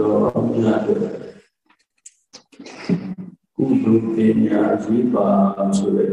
တော့မြတ်တယ်ကုသပညာကြီးပါဆိုတဲ့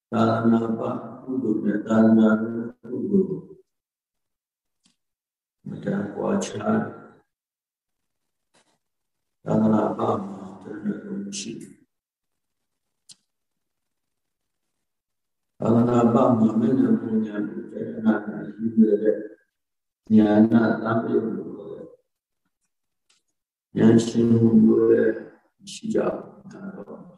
သိုလ်ပုဂ္ဂိုလ်ဆိုရင်တော့ဝိပဿနာတမ္မာဒိဋ္ဌိဉာဏ်ပညာအခြေခံပြီးတော့လက်ပညာဘုပညာတွေနဲ့တွဲရတာဒီလိုကုသိုလ်ကိုပဲကြည့်ရကုသိုလ်အရေးကြီးတဲ့ဒီပါသာသနာ့ဘာကုသိုလ်နဲ့သာသနာ့ကုသိုလ်မတန်ကွာခြားသာသနာ့ဘာမှာတည်းလို့ရှိသာသနာ့ဘာမှာမင်းတို့ပညာကိုတည်းနာရှိတဲ့ညာနာသံယုလို့ဉာဏ်ရှင်မှုလို့ရှိကြတာ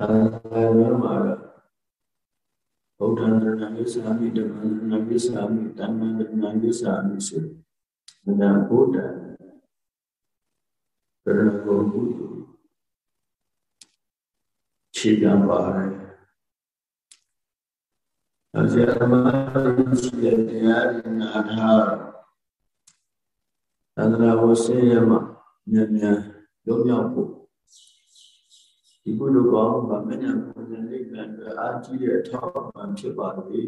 သာဝရမှာဗုဒ္ဓံတဏ္ဍိသာမိဓမ္မံတဏ္ဍိသာမိတမ္မံတဏ္ဍိသာမိဆိုဒါဗုဒ္ဓံကရဏဂုံပုဒ်ခြေကံပါတယ်အဇယမရှိတဲ့တရားရနာထာသန္တရာဝဆေယမဉာဏ်ဉာဏ်လုံးမြောက်ဖို့ ဒီကုသိုလ်ကောင်းဗမညာပညာနိဗ္ဗာန်အတွက်အားကြီးတဲ့အထောက်အပံ့ဖြစ်ပါလေ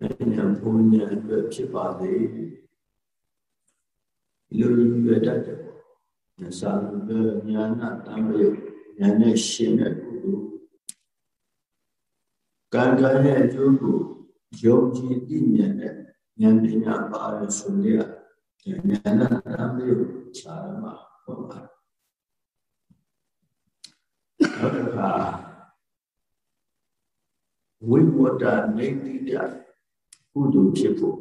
မညာပညာအတွက်ဖြစ်ပါလေဒီလိုရည်ရွယ်တတ်တယ်ပေါ့။သာလညာနာတံပယညာနဲ့ရှင်တဲ့ကုသိုလ်ကံကံရဲ့အကျိုးကိုယုံကြည်သိမြင်တဲ့ဉာဏ်ပညာပါရဆိုရညာနာတံပယစာရမှာဟောပါတယ် နောက်တစ်ခါဝိဝတ္တနေတိတကုသိုလ်ဖြစ်ဖို့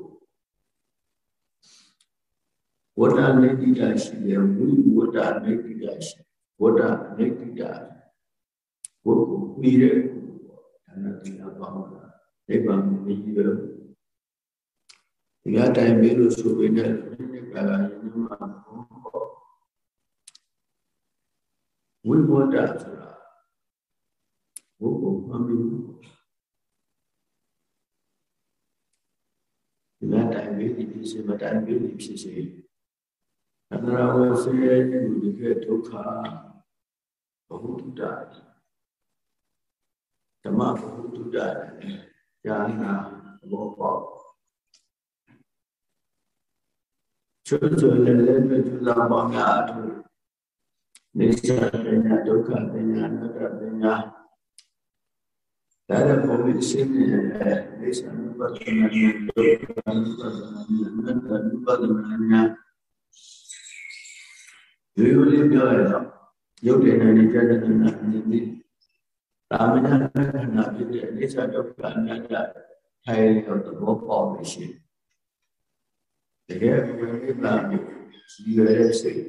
ဝတ္တနေတိတရှိတယ်ဝိဝတ္တနေတိတရှိဝတ္တနေတိတဘုကိုပြီးတဲ့ဒါနဲ့တရားပေါင်းတာနိဗ္ဗာန်ကိုပြီးရဒီအတိုင်းမေးလို့ဆိုပေမဲ့ဒီကလာရင်မှာဝိဝတ္တဆိုတာဘုကိုမှန်ပြီဒီမှာတိုင်ပြီးဒီစေမတိုင်ပြီးဒီဖြစ်စေအန္တရာဝစေဒီကဒုက္ခဘဟုတုတ္တ ဓမ္မဘဟုတုတ္တဉာဏဘောပေါချွတ်ချွတ်လည်းလည်းပြုစားပါများအထုနေသပညာဒုက္ခပညာအနတ္တပညာဒါလည်း ပုံပြီးရှင်းနေတယ်နေသနုပဒနာနဲ့ဒုက္ခနုပဒနာနဲ့အနတ္တနုပဒနာနဲ့ရိုးရိုးလေးပြောရတော့ရုပ်တည်နေကြတဲ့နာနေနေသာမဏေလက္ခဏာဖြစ်တဲ့အိသဒုက္ခအနတ္တထိုင်တော့သဘောပေါက်လို့ရှိတယ်တကယ်ဘယ်လိုလဲကြီးရတဲ့စိတ်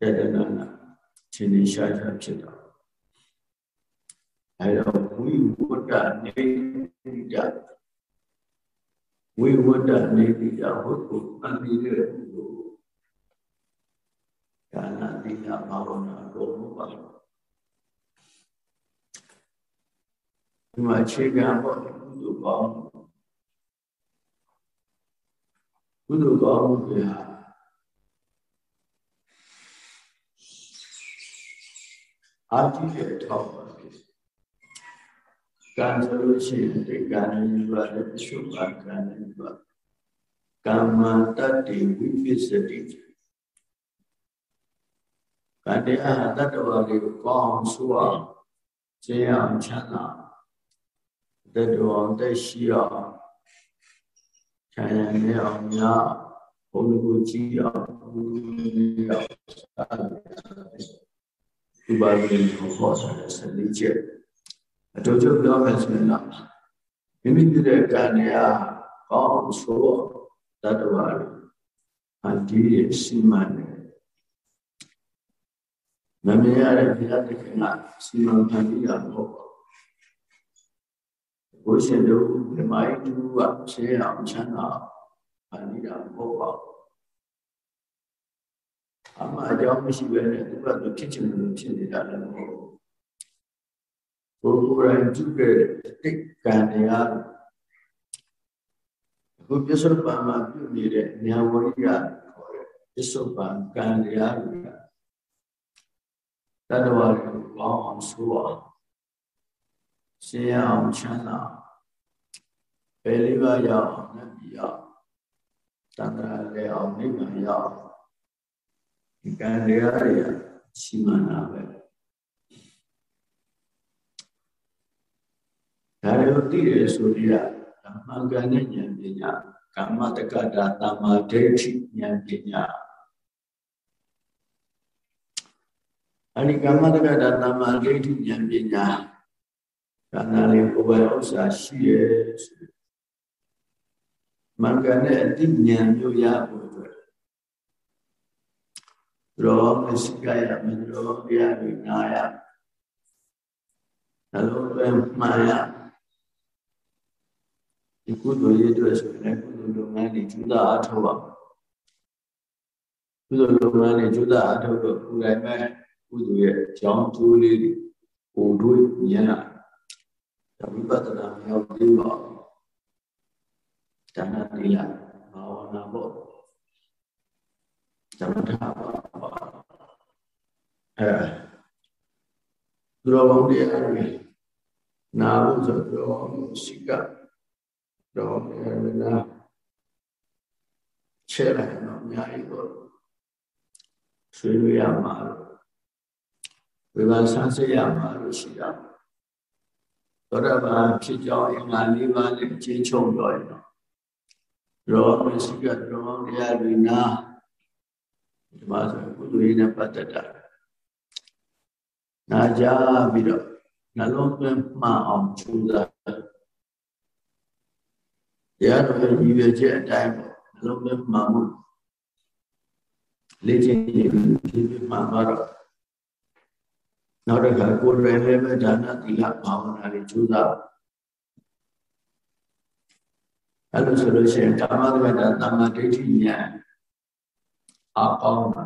တဏနာချင်းနေရှားရှားဖြစ်တော့ အဲတော့ဝိဝတ္တနေတိတဝိဝတ္တနေတိတဟုတ်ကိုအမိတဲ့ဘုရားဒါနတိယဘာဝနာတော်မူပါဒီမှာအခြေခံပေါ့ကုသိုလ်ကောင်းကုသိုလ်ကောင်းမှုတွေဟာအာတိရဲ့ထောက်ပါဖြစ် ကံဆိုလို့ရှိရင်ဒီကံနဲ့ပါတဲ့ရှုပါကံနဲ့ပါကမ္မတတ္တိဝိပစ္စတိကတရားတတ္တဝါတွေကိုကောင်းဆိုအောင်ကျင့်အောင်ချမ်းသာတတ္တဝါတက်ရှိအောင်ချမ်းသာနေအောင်များဘုန်းကြီးကြည့်အောင်ရောက်ဒီပါဠိကိုဟောထားတဲ့စနစ်ချက် အတူတူပြောမယ်ဆိုရင်တော့မိမိပြတဲ့ကံတရားကောင်းဆိုတော့တတ္တဝါတွေအဒီရစီမံနေမမြင်ရတဲ့ဘုရားသခင်ကစီမံဖန်တီးတာမဟုတ်ပါဘူးဘုရှင်တို့ဓမ္မယတူကရှင်းအောင်ချမ်းသာဖန်တီးတာမဟုတ်ပါဘူးအမှအကြောင်းမရှိဘဲနဲ့သူကသူဖြစ်ချင်လို့ဖြစ်နေတာလည်းမဟုတ်ဘူး ဘုရားရင်ပြုခဲ့တဲ့တိတ်ကံတရားအခုပြစ္ဆုတ်ပံမှာပြုနေတဲ့ညာဝရိယခေါ်တဲ့ပြစ္ဆုတ်ပံကံတရားတွေကတတ္တဝါတွေကိုပေါင်းအောင်ဆိုအောင်ရှင်းအောင်ချမ်းသာဘယ်လေးပါးရအောင်နဲ့ပြရတန်ត្រာလည်းအောင်နိဗ္ဗာန်ရအောင်ဒီကံတရားတွေရှိမှန်တာပဲ ဒါတွေကိုသိရဆိုရဓမ္မကံနဲ့ဉာဏ်ပညာကာမတက္ကတာတမ္မာဒိဋ္ဌိဉာဏ်ပညာအဲ့ ဒီကာမတက္ကတာတမ္မာဒိဋ္ဌိဉာဏ်ပညာကံလေးကိုယ်ပိုင်ဥစ္စာရှိရဲ့ဆိုမင်္ဂနဲ့အတိဉာဏ်မျိုးရဖို့အတွက်ရောမရှိကြရမရောတရားတွေနာရနှလုံးသွင်းမှန်ရဒီကုသိုလ်ရေးအတွက်ဆိုရင်ကုသိုလ်လုပ်ငန်းတွေကျူးတာအထောက်ပါကုသိုလ်လုပ်ငန်းတွေကျူးတာအထောက်တော့ကိုယ်တိုင်မဲ့ကုသိုလ်ရဲ့ကြောင်းကျိုးလေးတွေကိုတို့မြင်လာဒါဝိပဿနာမြောက်ပြီးပါဒါနတိလဘာဝနာပေါ့သမထပါအဲသူတော်ကောင်းတရားတွေနာဖို့ဆိုတော့ရှိက တော့နာချဲလိုက်တော့အများကြီးပေါ့ဆွေးနွေးရမှာလို့ဝိပဿနာဆရာမှာလို့ရှိတာသောတာပန်ဖြစ်ကြောင်းအင်္ဂါ၄ပါးနဲ့အချင်းချုပ်ပြောရင်တော့ရောမရှိကတော့တရားတွေနာဒီမှာဆိုကုသိုလ်ရေးနဲ့ပတ်သက်တာနာကြပြီးတော့နှလုံးသွင်းမှန်အောင်ကြိုးစား တရားတော်ရဲ့ရည်ရွယ်ချက်အတိုင်းပေါ့နှလုံးသွင်းမှန်မှုလေ့ကျင့်ရည်ဖြစ်ဖြစ်မှန်သွားတော့နောက်တစ်ခါကိုယ်ရယ်လည်းပဲဒါနသီလဘာဝနာတွေကြိုးစားအဲ့လိုဆိုလို့ရှိရင်ဓမ္မသက္ကတာသမ္မာဒိဋ္ဌိဉာဏ်အပေါင်းပါ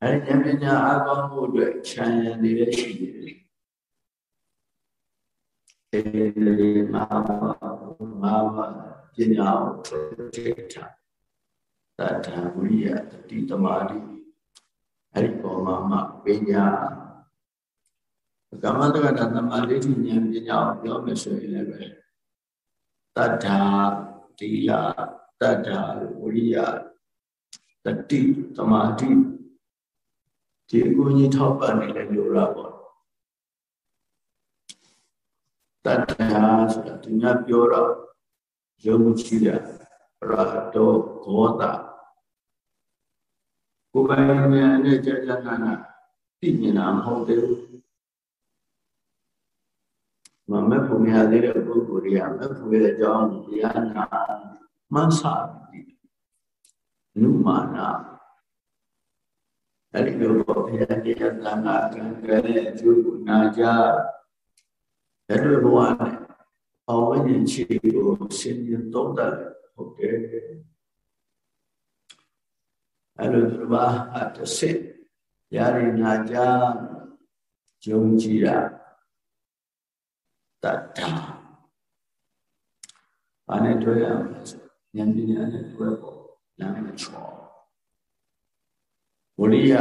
အဲ့ဒီဉာဏ်ပညာအပေါင်းဖို့အတွက်ခြံရံနေရရှိတယ်အဲဒီမှာ မှာမှာပညာကိုထုတ်ထားတတံဝိယတတိတမာတိအဲ့ဒီပေါ်မှာမှပညာကမ္မတက္ကတာသမာဓိဉာဏ်ပညာကိုပြောမယ်ဆိုရင်လည်းပဲတတ္ထာတိလတတ္ထာဝိယတတိသမာဓိဒီအကူကြီးထောက်ပံ့နေလဲလို့ရပါတ တ္ထာဆိုတာဒီညပြောတော့ယုံကြည်တဲ့ရာတောဂောတာကိုယ်ပိုင်ဉာဏ်နဲ့ကြာကြာနာနာသိမြင်တာမဟုတ်သေးဘူးမမက်ဖို့မရသေးတဲ့ပုဂ္ဂိုလ်တွေကမက်ဖို့ရဲ့အကြောင်းတရားနာမှန်းဆပြီးနုမာနာအဲ့ဒီလိုပေါ့ဘုရားတရားသံဃာကံကလေးအကျိုးကိုနာကြ အဲ့လိုဘဝနဲ့အဝိညာဉ်ချီကိုရှင်းရင်သုံးတယ်ဟုတ်တယ်အဲ့လိုသူဘာအတစစ်ရရင်နာကြယုံကြည်တာတတ္တာဘာနဲ့တွေ့ရမလဲဆိုဉာဏ်ပညာနဲ့တွေ့ဖို့လမ်းမချောဝရိယ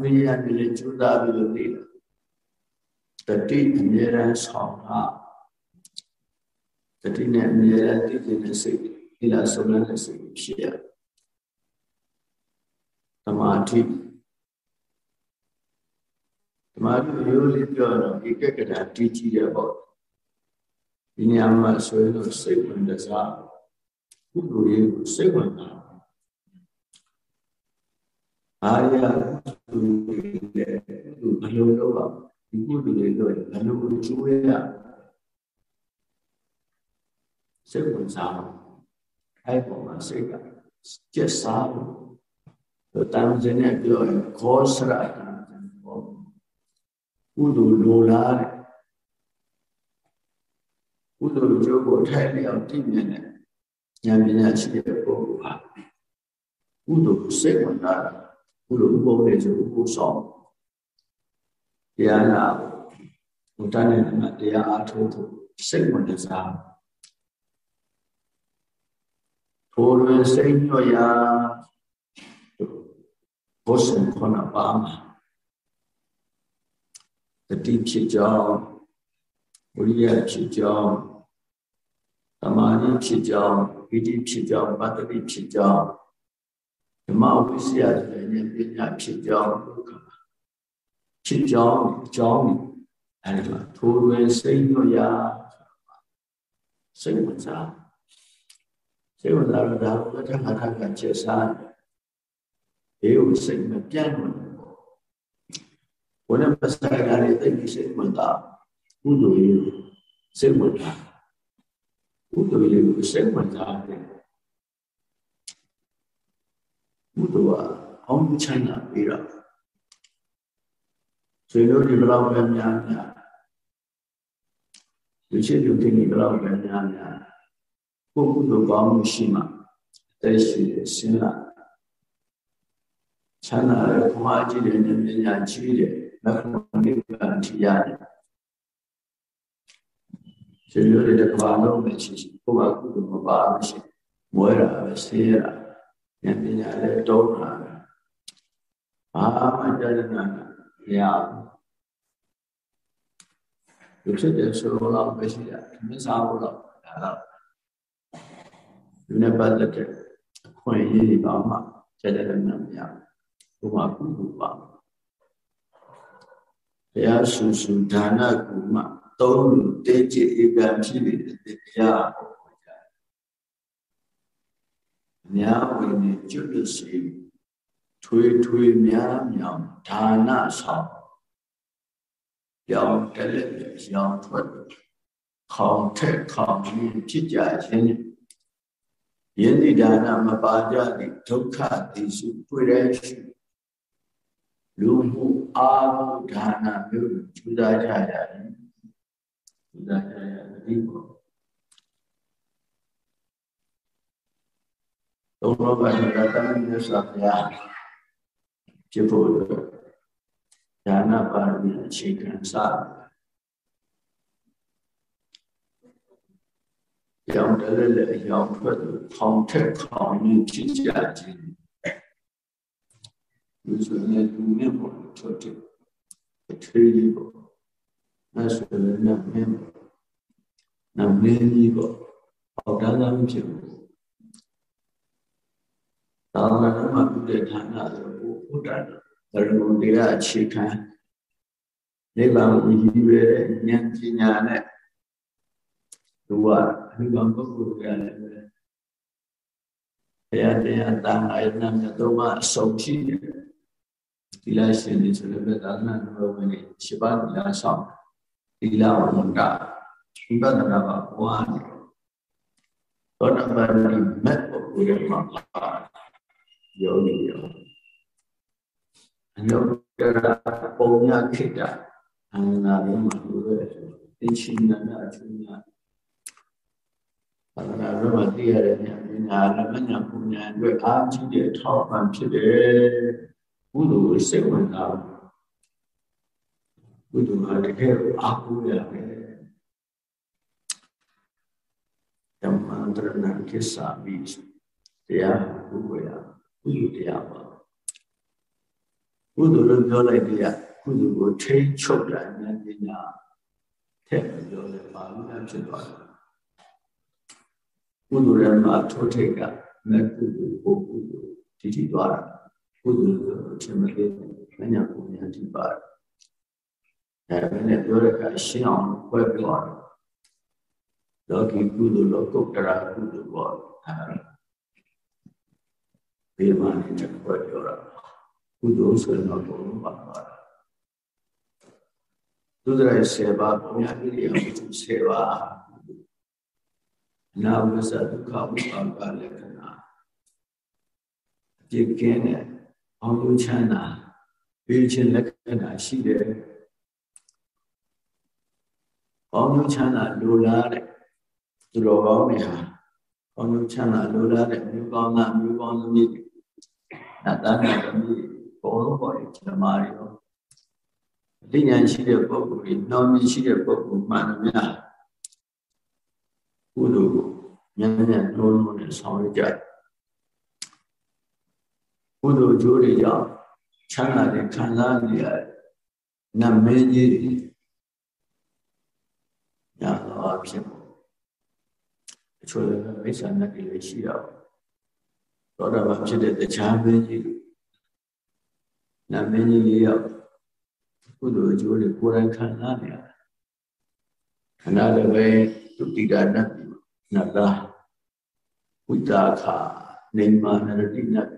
ဝိရိယနဲ့လည်းကြိုးစားပြီးလို့နေတယ် တတိအမြဲတမ်းဆောင်တာတတိနဲ့အမြဲတမ်းတည်တဲ့စိတ်ဒီလားဆုံးတဲ့စိတ်ဖြစ်ရသမာဓိသမာဓိရိုးလေးပြောတော့ဧကကတာတည်ကြည့်ရပေါ့ဒီနေရာမှာဆိုရင်စိတ်ဝင်စားကုသိုလ်ရေးကိုစိတ်ဝင်စားအာရသူလေသူဘယ်လိုလုပ်အောင် ဒီကုသိုလ်တွေလုပ်ရင်ဘယ်လိုကျိုးရစိတ်ဝင်စားအဲ့ပေါ်မှာစိတ်ကကျက်စားလို့တန်စင်းနဲ့ပြောရင်ခောစရတန်စင်းပေါ့ကုသိုလ်လိုလားတဲ့ကုသိုလ်ကျိုးကိုထိုင်လျောက်တည်မြဲတဲ့ဉာဏ်ပညာရှိတဲ့ပုဂ္ဂိုလ်ဟာကုသိုလ်စိတ်ဝင်စားကုသိုလ်ဥပုပ်တဲ့ဆိုဥပုပ်ဆောင် တရားနာဘုရားနဲ့တရားအားထုတ်ဖို့စိတ်ဝင်စားထိုတွင်စိတ်ညွတ်ရာဘုရှင်ခဏပါမှာတတိဖြစ်ကြောင်းဝိရိယဖြစ်ကြောင်းသမာဓိဖြစ်ကြောင်းဣတိဖြစ်ကြောင်းပတ္တိဖြစ်ကြောင်းဓမ္မဝိစီယဆိုတဲ့ပညာဖြစ်ကြောင်း ဖြစ်ကြောင်းအကြောင်းအဲဒီမှာထိုတွင်စိတ်ညွတ်ရာစိတ်ဝင်စားစိတ်ဝင်စားတော့ဒါကိုတခါတခါချက်စားဘေးကိုစိတ်မပြတ်လို့ဘုရားပစကားလေးသိပြီးစိတ်ဝင်စားကုသိုလ်ရေးစိတ်ဝင်စားကုသိုလ်ရေးကိုစိတ်ဝင်စားတယ်ကုသိုလ်ကအောင်ချမ်းသာပြီးတော့ ဆွေတို့ဒီဘလောက်ပဲများများလူရှိလူသိနေဘလောက်ပဲများများကိုယ်ကုသိုလ်ကောင်းမှုရှိမှအသက်ရှိတယ်ဆင်းလာချမ်းသာတဲ့ဘဝကြီးတဲ့ဉာဏ်ပညာကြီးတဲ့လက်ခံနိဗ္ဗာန်ထိရတယ်ရှင်ရတဲ့ဘာလို့ပဲရှိရှိကိုယ်ကကုသိုလ်မပါမရှိမွဲတာပဲဆေးရဉာဏ်ပညာလည်းတောင်းတာဘာမှကြားရနာ မရဘူးလူဖြစ်တဲ့ဆိုတော့ပဲရှိတာမစားဘူးတော့ဒါတော့ဒီနဲ့ပတ်သက်တဲ့အခွင့်အရေးတွေပါမှကျတဲ့လည်းမရဘူးဘုရားကုသိုလ်ပါတရားဆူဆူဒါနကုမသုံးလူတေးကြည်ဧကံဖြစ်နေတဲ့တရားပေါ်ပေါ်ကြတယ်။ညာဝင်နေကျွတ်စီ ထွေထွေများမြောင်ဒါနဆောင်ပြောင်းတလက်ရောင်ထွက်ခေါင်ထက်ခေါင်ကြီးဖြစ်ကြခြင်းယင်းဒီဒါနမပါကြသည့်ဒုက္ခတိစုတွေ့တဲ့ရှိလူမှုအာဟုဒါနမျိုးကျူစားကြရတယ်ကျူစားကြရတယ်ဒီပေါ့သုံးလောကနဲ့တမန်မြတ်စွာဘုရား ဖြစ်ဖို့ဒါနပါရမီအခြေခံစရောင်တလည်းလည်းရောင်ထွက်သူထောင်ထက်ထောင်ကြီးဖြစ်ကြခြင်းဒီဆိုရင်လူနဲ့ပေါ်ထွက်တဲ့အထေးကြီးပေါ့အဲဆိုရင်နမင်းနမင်းကြီးပေါ့ဟောတာသာမဖြစ်ဘူးသာသနာ့မှာပြုတဲ့ဌာနဆို ဘုရားဘယ်လိုတရားအခြေခံနိဗ္ဗာန်ကိုရည်ရွယ်တဲ့ဉာဏ်ပညာနဲ့သူကအနိဗ္ဗာန်ပုဂ္ဂိုလ်တွေလည်းပဲဘုရားတရားတန်ခါရဏမြတ်သုံးပါအဆုံးရှိတယ်ဒီလရှင်နေဆိုလည်းပဲသာသနာ့ဘဝဝင်နေရှိပါဒီလားဆောင်ဒီလာဝန္တာဝိပဿနာကဘဝနေသောတပန်ဒီမက်ပုဂ္ဂိုလ်တွေမှာယောဂီရော အညောကပုံညာခိတအန္နာရမလို့ရတဲ့အချင်းနာနာအချင်းနာသာသနာ့ဘက်မှာသိရတဲ့ဉာဏ်ပညာလက်မညာပညာအတွက်အားကြီးတဲ့ထောက်ပံ့ဖြစ်တယ်ကုသိုလ်စိတ်ဝင်စားကုသိုလ်ဟာတကယ်အားကိုးရတယ်ဓမ္မန္တရဏကိစ္ဆာမိတရားဘုရားကုသိုလ်တရားပါ ကုသိုလ်လို့ပြောလိုက်တရားကုသိုလ်ကိုထိချုပ်တာဉာဏ်ပညာထက်ပြောလဲပါဠိဖြစ်သွားတယ်ကုသိုလ်ရဲ့မှာထိုးထိတ်ကမဲ့ကုသိုလ်ကိုကုသိုလ်တည်တည်သွားတာကုသိုလ်ဆိုအချင်းမလေးမညာပုံညာတည်ပါတယ်အဲဒါနဲ့ပြောတဲ့အခါရှင်းအောင်ဝဲပြောတယ်လောကီကုသိုလ်လောကုတ္တရာကုသိုလ်ပေါ့အဲဘေးမှာနေတဲ့ဝဲပြောတာ ကုသိုလ်ဆိုရင်တော့ဘုံပါပါသူတရဆေပါဘုရားဣရိယာပုဆေပါနာဝဇဒုက္ခဝိပါကလက္ခဏာအပြစ်ကင်းတဲ့အောင်လို့ချမ်းသာပြီးခြင်းလက္ခဏာရှိတယ်အောင်လို့ချမ်းသာလိုလားတဲ့သူတော်ကောင်းတွေဟာအောင်လို့ချမ်းသာလိုလားတဲ့မျိုးကောင်းသားမျိုးကောင်းသမီးတွေနတ်သားနတ်သမီး ဘောလုံးပေါ်တွေဓမ္မတွေရောအဋ္ဌဉာဏ်ရှိတဲ့ပုဂ္ဂိုလ်တွေနှောင်းမြင်ရှိတဲ့ပုဂ္ဂိုလ်မှန်သမျှကုသိုလ်ကိုဉာဏ်နဲ့နှိုးနှိုးနဲ့ဆောင်ရွက်ကြတယ်ကုသိုလ်ကျိုးတွေကြောင့်ချမ်းသာတဲ့ခံစားနေရနတ်မင်းကြီးညာတော့ဖြစ်ဖို့အချို့လည်းမိစ္ဆာနဲ့တွေလည်းရှိတော့သောတာပန်ဖြစ်တဲ့တရားမင်းကြီး နတ်မင်းကြီးလေးယောက်ကုသိုလ်အကျိုးတွေကိုယ်တိုင်ခံစားနေရတယ်ခဏလည်းပဲသူတိတာနတ်နတ်သားဝိတာခနေမာနရတိနတ်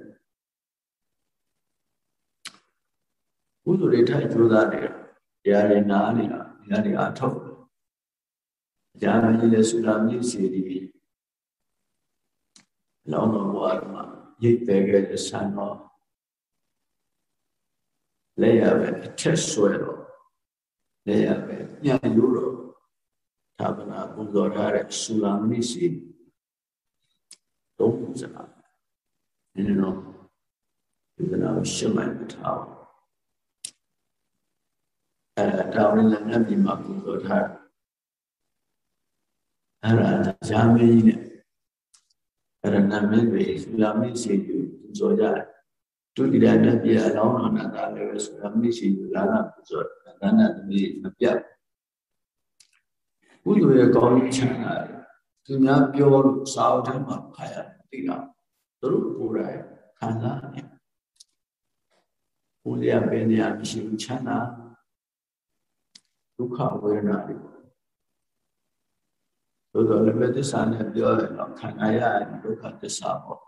ကုသိုလ်တွေထိုက်ကြိုးစားနေတာတရားတွေနားနေတာတရားတွေအထောက်တရားမကြီးတဲ့သုလာမြင့်စီဒီလောင်းတော်ဘုရားမှာရိတ်တယ်ခဲ့တဲ့ဆံတော် လက်ရပဲအထက်ဆွဲတော့လက်ရပဲညံ့ရိုးတော့သာသနာပူဇော်ထားတဲ့သုလာမြင့်စီသုံးခုစကားနည်းနည်းတော့ဒီကနာရှင်းလိုက်ထားပါအဲတောင်းလည်းလက်ပြမှာပူဇော်ထားအဲ့ဒါဂျာမင်းကြီးနဲ့အဲ့ဒါနာမည်တွေဆူလာမင်းစီကိုပူဇော်ကြတယ် တုတိယနတ်ပြည်အလောင်းတော်နာတာလည်းပဲဆူလာမင်းစီကိုလာလာပူဇော်ဒါနသမီးမပြတ်ကုသိုလ်ရဲ့ကောင်းချမ်းသာသူများပြောလို့စာအုပ်ထဲမှာခါရသိတာသူတို့ကိုယ်တိုင်ခံစားနေဘုရားပဲနေရာမရှိဘူးချမ်းသာဒုက္ခဝေဒနာတွေသို့တော်လည်းပဲသစ္စာနဲ့ပြောရင်တော့ခန္ဓာရရင်ဒုက္ခသစ္စာပေါ့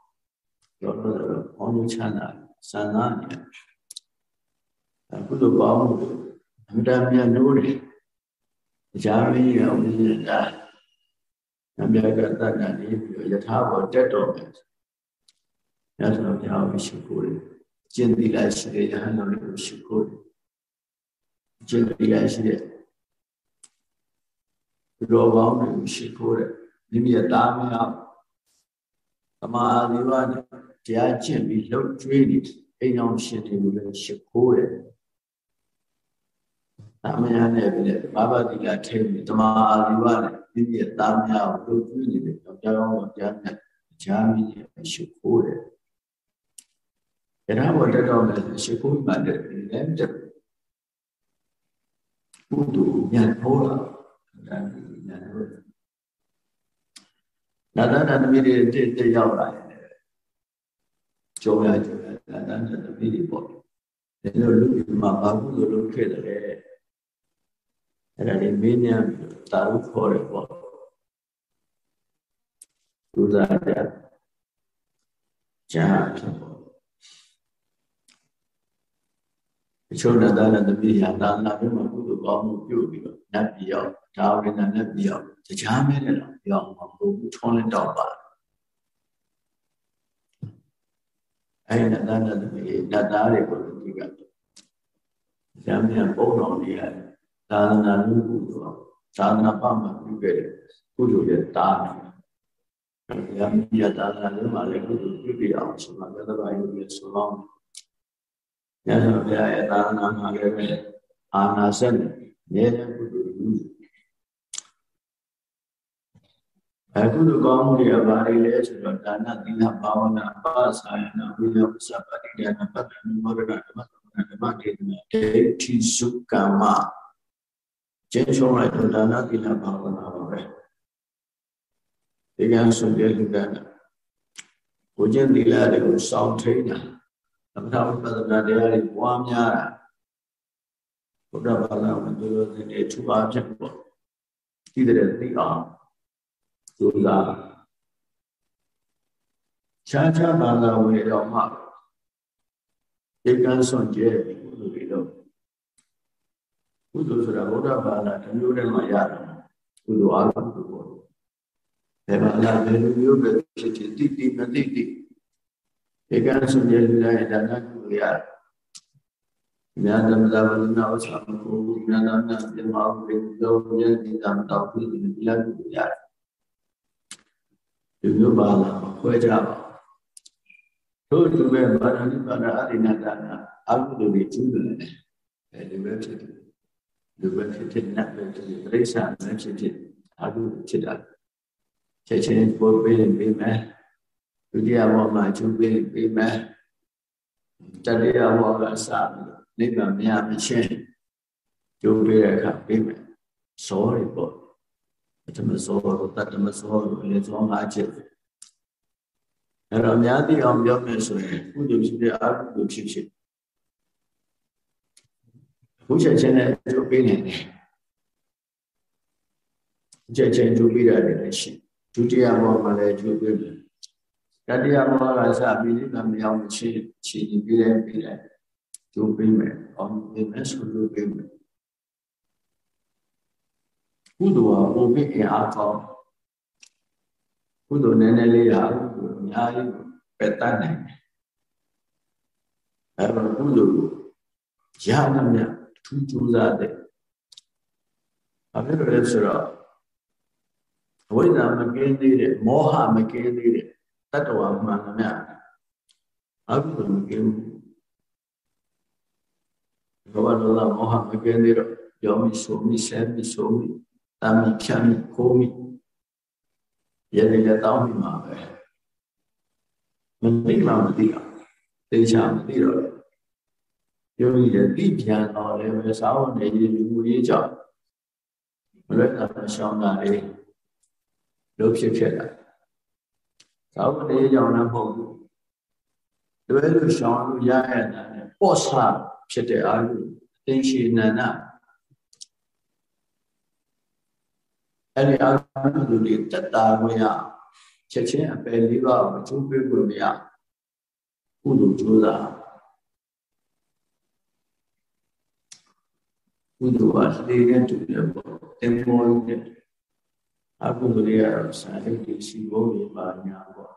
ပြောလို့ဘောင်းချမ်းသာ စံနာနေအခုလိုပေါင်းမှုအမြဲတမ်းနိုးတယ်ကြားမင်းရောမြင်တာနမြတ်ကတတ်တာနေပြီးယထာဘောတက်တော်မယ်ညဆိုဘုရားကိုရှိခိုးတယ်ကျင့်သီလရှိတဲ့ယဟန်တော်ကိုရှိခိုးတယ်ကျင့်သီလရှိတဲ့သူတော်ကောင်းတွေကိုရှိခိုးတဲ့မိမိရဲ့သားများသမာဓိဝါနဲ့ တရားကျင့်ပြီးလှုပ်ကြွေးနေအိမ်အောင်ရှင်တွေကိုလည်းရှိခိုးတယ်။သမယနဲ့ပြီးတဲ့ဘာဝတိကထဲပြီးသမာဓိဝါနဲ့မိမိရဲ့သားများကိုလှုပ်ကြွေးနေတဲ့ကြောင့်ကြောင်းတရားနဲ့ကြားမိရဲ့ရှိခိုးတယ်။ရဟဘောတက်တော်နဲ့ရှိခိုးမှတဲ့လည်းတဲ့ဘုဒ္ဓဉာဏ်ဟောတာဒါနာတို့နာတနာသမီးတွေတည့်တည့်ရောက်လာရင် ကြောရကြောရနာတနာသမီးတွေပေါ့ဒီလိုလူမှာဘာကုသိုလ်လုပ်ခဲ့တယ်လဲအဲ့ဒါလေးမင်းများပြီးတာရုခေါ်တယ်ပေါ့သူသားကြကြာဖြစ်ပေါ့အချို့နတ်သားနဲ့သမီးရာသာနာပြုမှာကုသိုလ်ကောင်းမှုပြုပြီးတော့နတ်ပြည်ရောက်ဒါဝိနနဲ့ပြည်ရောက်တရားမဲတယ်တော့ရောက်မှာဘုံထုံးလင်းတော့ပါ အဲ့ဒီနတ်သားနဲ့သမီးနတ်သားတွေကိုဒီကရမ်းမြန်ပုံတော်နေရတယ်သာသနာ့လူကုသိုလ်သာသနာ့ပမှာပြုခဲ့တဲ့ကုသိုလ်ရဲ့တားရမ်းမြန်သာသနာ့လူမှာလည်းကုသိုလ်ပြုပြအောင်ဆိုမှသဗ္ဗယုရဲ့ဆိုတော့ညဇောဘုရားရဲ့သာသနာမှာလည်းပဲအာနာစက်နဲ့ဉာဏ်ကုသိုလ်ပြု အခုလိုကောင်းမှုတွေကဘာတွေလဲဆိုတော့ဒါနသီလဘာဝနာပါစာယနာဝိညာဉ်စပတိဒနာပတ္တနမောဒနာဓမ္မဓမ္မဒေသနာဒိဋ္ဌိစုကမ္မကျင့်ဆုံးလိုက်တော့ဒါနသီလဘာဝနာပါပဲဒီကံဆိုတဲ့လူကကိုကျင့်သီလတွေကိုစောင့်ထိန်တာသမထဝိပဿနာတရားတွေပွားများတာဘုရားဘာသာဝင်သူတို့တွေထူအားဖြင့်ပေါ့ဒီတဲ့သိအောင် ကြိုးစားခြားခြားဘာသာဝင်တော်မှဧကံစွန့်ကျဲပြီးကုသိုလ်တွေလုပ်ကုသိုလ်ဆိုတာဘုရားဘာသာတစ်မျိုးတည်းမှာရတယ်ကုသိုလ်အားလုံးကုသိုလ်ဘယ်ဘာသာဘယ်လိုမျိုးပဲဖြစ်ဖြစ်တိတိမတိတိဧကံစွန့်ကျဲလူတိုင်းဒါနကုသိုလ်ရတယ်မြတ်သမသာဝလနာဥစ္စာကိုဉာဏ်နာပြမအောင်ပြီးတော့ဉာဏ်ဒီတံတော်ပြီးဒီလိုကုသိုလ်ရတယ် ဒီလိုပါလာခွဲကြပါတို့သူပဲဗာရဏိပါဒအရိဏတာနာအကုသိုလ်တွေကျူးတယ်အဲဒီပဲဖြစ်တယ်ဒီပဲဖြစ်တဲ့နတ်ပဲဖြစ်တယ်ပြိဿာပဲဖြစ်တယ်အကုသိုလ်ဖြစ်တာချက်ချင်းပို့ပေးပေးမယ်ဒုတိယဘောမှာကျူးပေးပေးမယ်တတိယဘောကစပြီးနိဗ္ဗာန်မရမချင်းကျိုးပေးတဲ့အခါပေးမယ်စောရီပေါ့ ပထမစောတော့တတမစောလို့လေစောငါချက်အဲ့တော့အများသိအောင်ပြောမယ်ဆိုရင်ကုသိုလ်ဖြစ်တဲ့အာကုသိုလ်ဖြစ်ဖြစ်ဘုချက်ချင်းနဲ့ကျိုးပေးနေတယ်ချက်ချင်းကျိုးပေးတာလည်းရှိဒုတိယဘောမှာလည်းကျိုးပေးတယ်တတိယဘောကစပြီးဒီကမရောက်မချင်းချင်းပြီးတယ်ပြီးတယ်ကျိုးပေးမယ်အောင်ပေးမယ်ဆိုလို့ပေးမယ် ကုသိုလ်ဟာဘုရားအင်အားကောင်းကုသိုလ်နည်းနည်းလေးဟာကုသိုလ်အများကြီးပယ်တတ်နိုင်တယ်အဲတော့ကုသိုလ်ကိုရမှမြတ်ထူးကြိုးစားတဲ့ဘာဖြစ်လို့လဲဆိုတော့အဝိဇ္ဇာမကင်းသေးတဲ့မောဟမကင်းသေးတဲ့တတ္တဝါမှန်သမျှအကုသိုလ်မကင်းဘူးဘဝတော်ကမောဟမကင်းသေးတော့ယောမိဆိုမိဆဲမိဆိုမိ တာမိဖြာမိခိုးမိရည်ရည်တောင်းမိမှာပဲမသိမှမသိအောင်သိချာမသိတော့ယောဂီရဲ့သိပြန်တော့လည်းပဲစာဝန်နေရေးလူရေးကြောင့်မလွတ်တာရှောင်းတာလေးလို့ဖြစ်ဖြစ်လာစာဝန်နေကြောင့်လည်းမဟုတ်ဘူးလွယ်လို့ရှောင်းလို့ရရတာနဲ့ပေါ့ဆာဖြစ်တဲ့အာရုံအသိရှိနန္ဒ အဲ့ဒီအာရုံတွေတက်တာခွင့်ရချက်ချင်းအပယ်လေးပါးကိုကျိုးပေးလို့မရကုသိုလ်ကြိုးစားကုသိုလ်ပါလေနဲ့တူတယ်ပေါ့တင်မောနဲ့အကုသိုလ်တွေကတော့စာရိတ်တွေရှိဖို့တွေပါညာပေါ့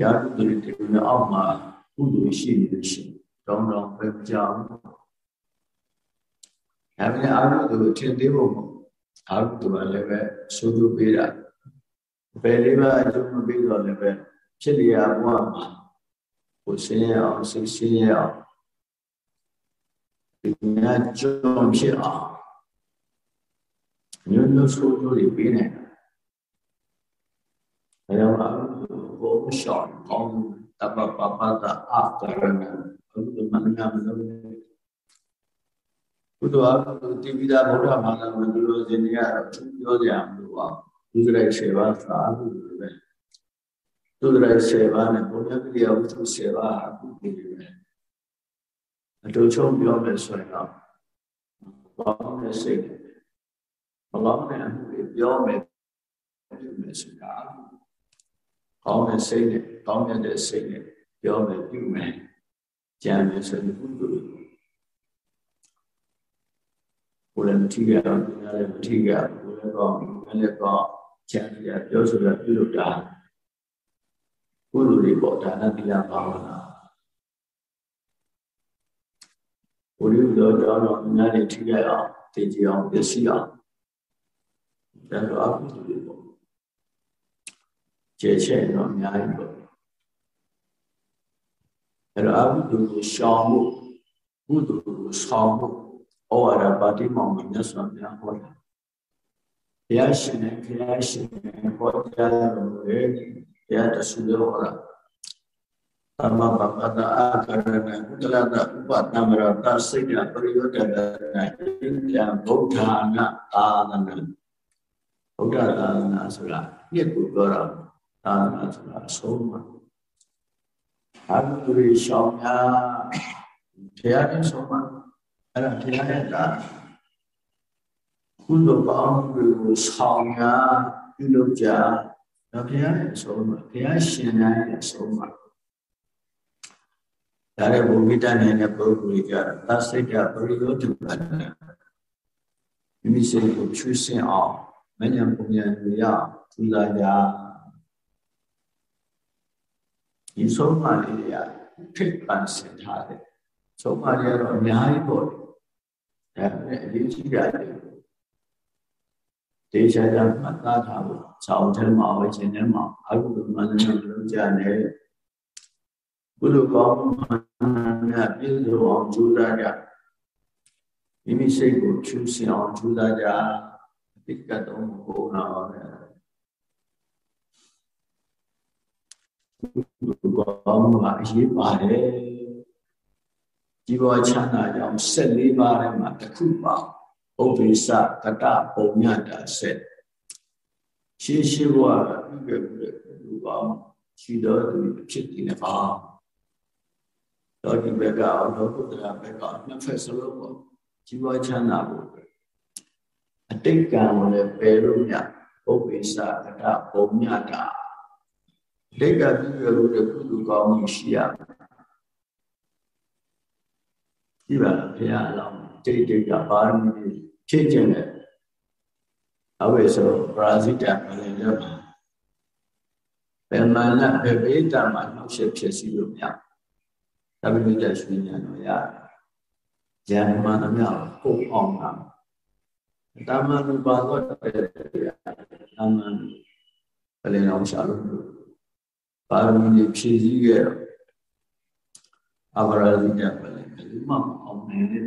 ရာကုသိုလ်တွေအောက်မှာကုသိုလ်ရှိနေလို့ရှိရင်တောင်းတောင်းပဲကြောက် ဒါပေမဲ့အာရုံကိုထင်သေးဖို့မဟုတ်အာရုံကလည်းပဲဆိုးကျိုးပေးတာဘယ်လေးပါအကျိုးမပေးတော့လည်းပဲဖြစ်လျာဘဝမှာကိုဆင်းရဲအောင်စိတ်ဆင်းရဲအောင်ဒီညာကြုံဖြစ်အောင်ညွတ်ညွတ်ဆိုးကျိုးတွေပေးနေတာအဲကြောင့်အာရုံကိုရှောင်းကောင်းတပပပတာအာကရဏအခုမနာမလို့ ဘုရားကတိပိဒါဗုဒ္ဓဘာသာဝင်လူလိုစင်တွေကတော့ပြောကြမလို့ပါဒုစရိုက်7ပါးသာအခုပဲဒုစရိုက်7ပါးနဲ့ဘုရားကိရိယာဝတ္ထု7ပါးအခုပဲအတူချုံပြောမယ်ဆိုရင်တော့ဘောင်းနဲ့စိတ်ဘောင်းနဲ့အမှုပြောမယ်ပြုမယ်ဆိုတာကောင်းတဲ့စိတ်နဲ့ကောင်းတဲ့စိတ်နဲ့ပြောမယ်ပြုမယ်ကြံမယ်ဆိုရင်ဘုရား ကိုယ်လည်းမထိကြအောင်သူများလည်းမထိကြဘူးကိုယ်လည်းကောင်းကိုယ်လည်းကောင်းကြံရပြောဆိုရပြုလုပ်တာကုသိုလ်တွေပေါ့ဒါနသီလဘာဝနာဘုရားတော်ကြောင့်တော့များတွေထိကြအောင်သိကြအောင်ပြည့်စည်အောင်ဒါတော့အကုသိုလ်တွေပေါ့ကျေချဲတော့အများကြီးပေါ့အဲ့တော့အကုသိုလ်ကိုရှောင်ဖို့ကုသိုလ်ကိုဆောင်ဖို့ ဩဝါဒပါတိမောင်မြတ်စွာဘုရားဟောတာဘုရားရှင်နဲ့ဘုရားရှင်နဲ့ဟောကြားတော်မူတဲ့ဘုရားတဆူတော်ဟောတာသမဘပဒအာကရဏကုတလတဥပတမရတစိတ်ပရိယောတတနာဣန္ဒံဗုဒ္ဓနာအာသနံဗုဒ္ဓသာသနာဆိုတာပြည့်ကိုပြောတာသာသနာဆိုတာအဆုံးမှာအာဟုရိရှောင်းများဘုရားရှင်ဆုံးမှာ အဲ့ဒါဘုရားရဲ့ဒါကုသိုလ်ပေါင်းတွေကိုဆောင်ရပြုလုပ်ကြတော့ဘုရားရဲ့ဆုံးမှာဘုရားရှင်ရဲ့ဆုံးမှာဒါလည်းဘုမိတနိုင်တဲ့ပုဂ္ဂိုလ်ကြတော့သစိတ်ကပရိယောတုပတ္တမိမိစိတ်ကိုချွေးစင်အောင်မဉ္ဇဉ်ပုံဉ္ဇဉ်တွေရထူလာကြဒီဆုံးမလေးတွေကထိပ်ပန်ဆင်ထားတယ်ဆုံးမတွေကတော့အများကြီးပေါ့ ဒါပေမဲ့အရေးကြီးတာတွေတေချာချာမှတ်သားထားဖို့စောင်းထဲမှာဝေခြင်းထဲမှာအကုသိုလ်မှန်တယ်လို့ကြားနေကုသိုလ်ကောင်းမှုများပြည့်စုံအောင်ကြိုးစားကြမိမိစိတ်ကိုချူစင်အောင်ကြိုးစားကြအတိတ်ကတော့မဟုတ်တော့ဘူးကုသိုလ်ကောင်းမှုကအရေးပါတယ် ဒီဘောချမ်းသာကြောင့်14ပါးထဲမှာတစ်ခုပါဥပ္ပိသကတပုံညတာဆက်ရှေးရှေးဘဝကပြုခဲ့မှုတဲ့လူကောင်းရှိတော်သူဖြစ်တည်နေပါတော့ဒီဘက်ကအောင်တော့ဘုရားဘက်ကနှစ်ဖက်စလုံးပေါ့ជីវချမ်းသာဖို့အတိတ်ကံကိုလည်းပယ်လို့မြပုပ္ပိသကတပုံညတာအတိတ်ကပြုရလို့တဲ့ကုသိုလ်ကောင်းမှုရှိရ ဒီပါဘုရားအလောင်းတိတ်တိတ်ကပါရမီဖြည့်ခြင်းနဲ့အဝိဆိုပရာဇိတမလင်ရပါဘယ်မှန်နဲ့ဘယ်ဘေးတမှာနှောက်ရှက်ဖြစ်စီလို့မြတ်သဗ္ဗိတ္တရှင်ညာတော်ရဉာဏ်မှန်အမြကိုအောင်တာတာမန်ဘာတော့တဲ့တာမန်ဘယ်လိုအောင်ရှာလို့ပါရမီဖြည့်စည်းခဲ့တော့အပရာဇိတမလ င်ဘယ်မှမအောင်နိုင်တဲ့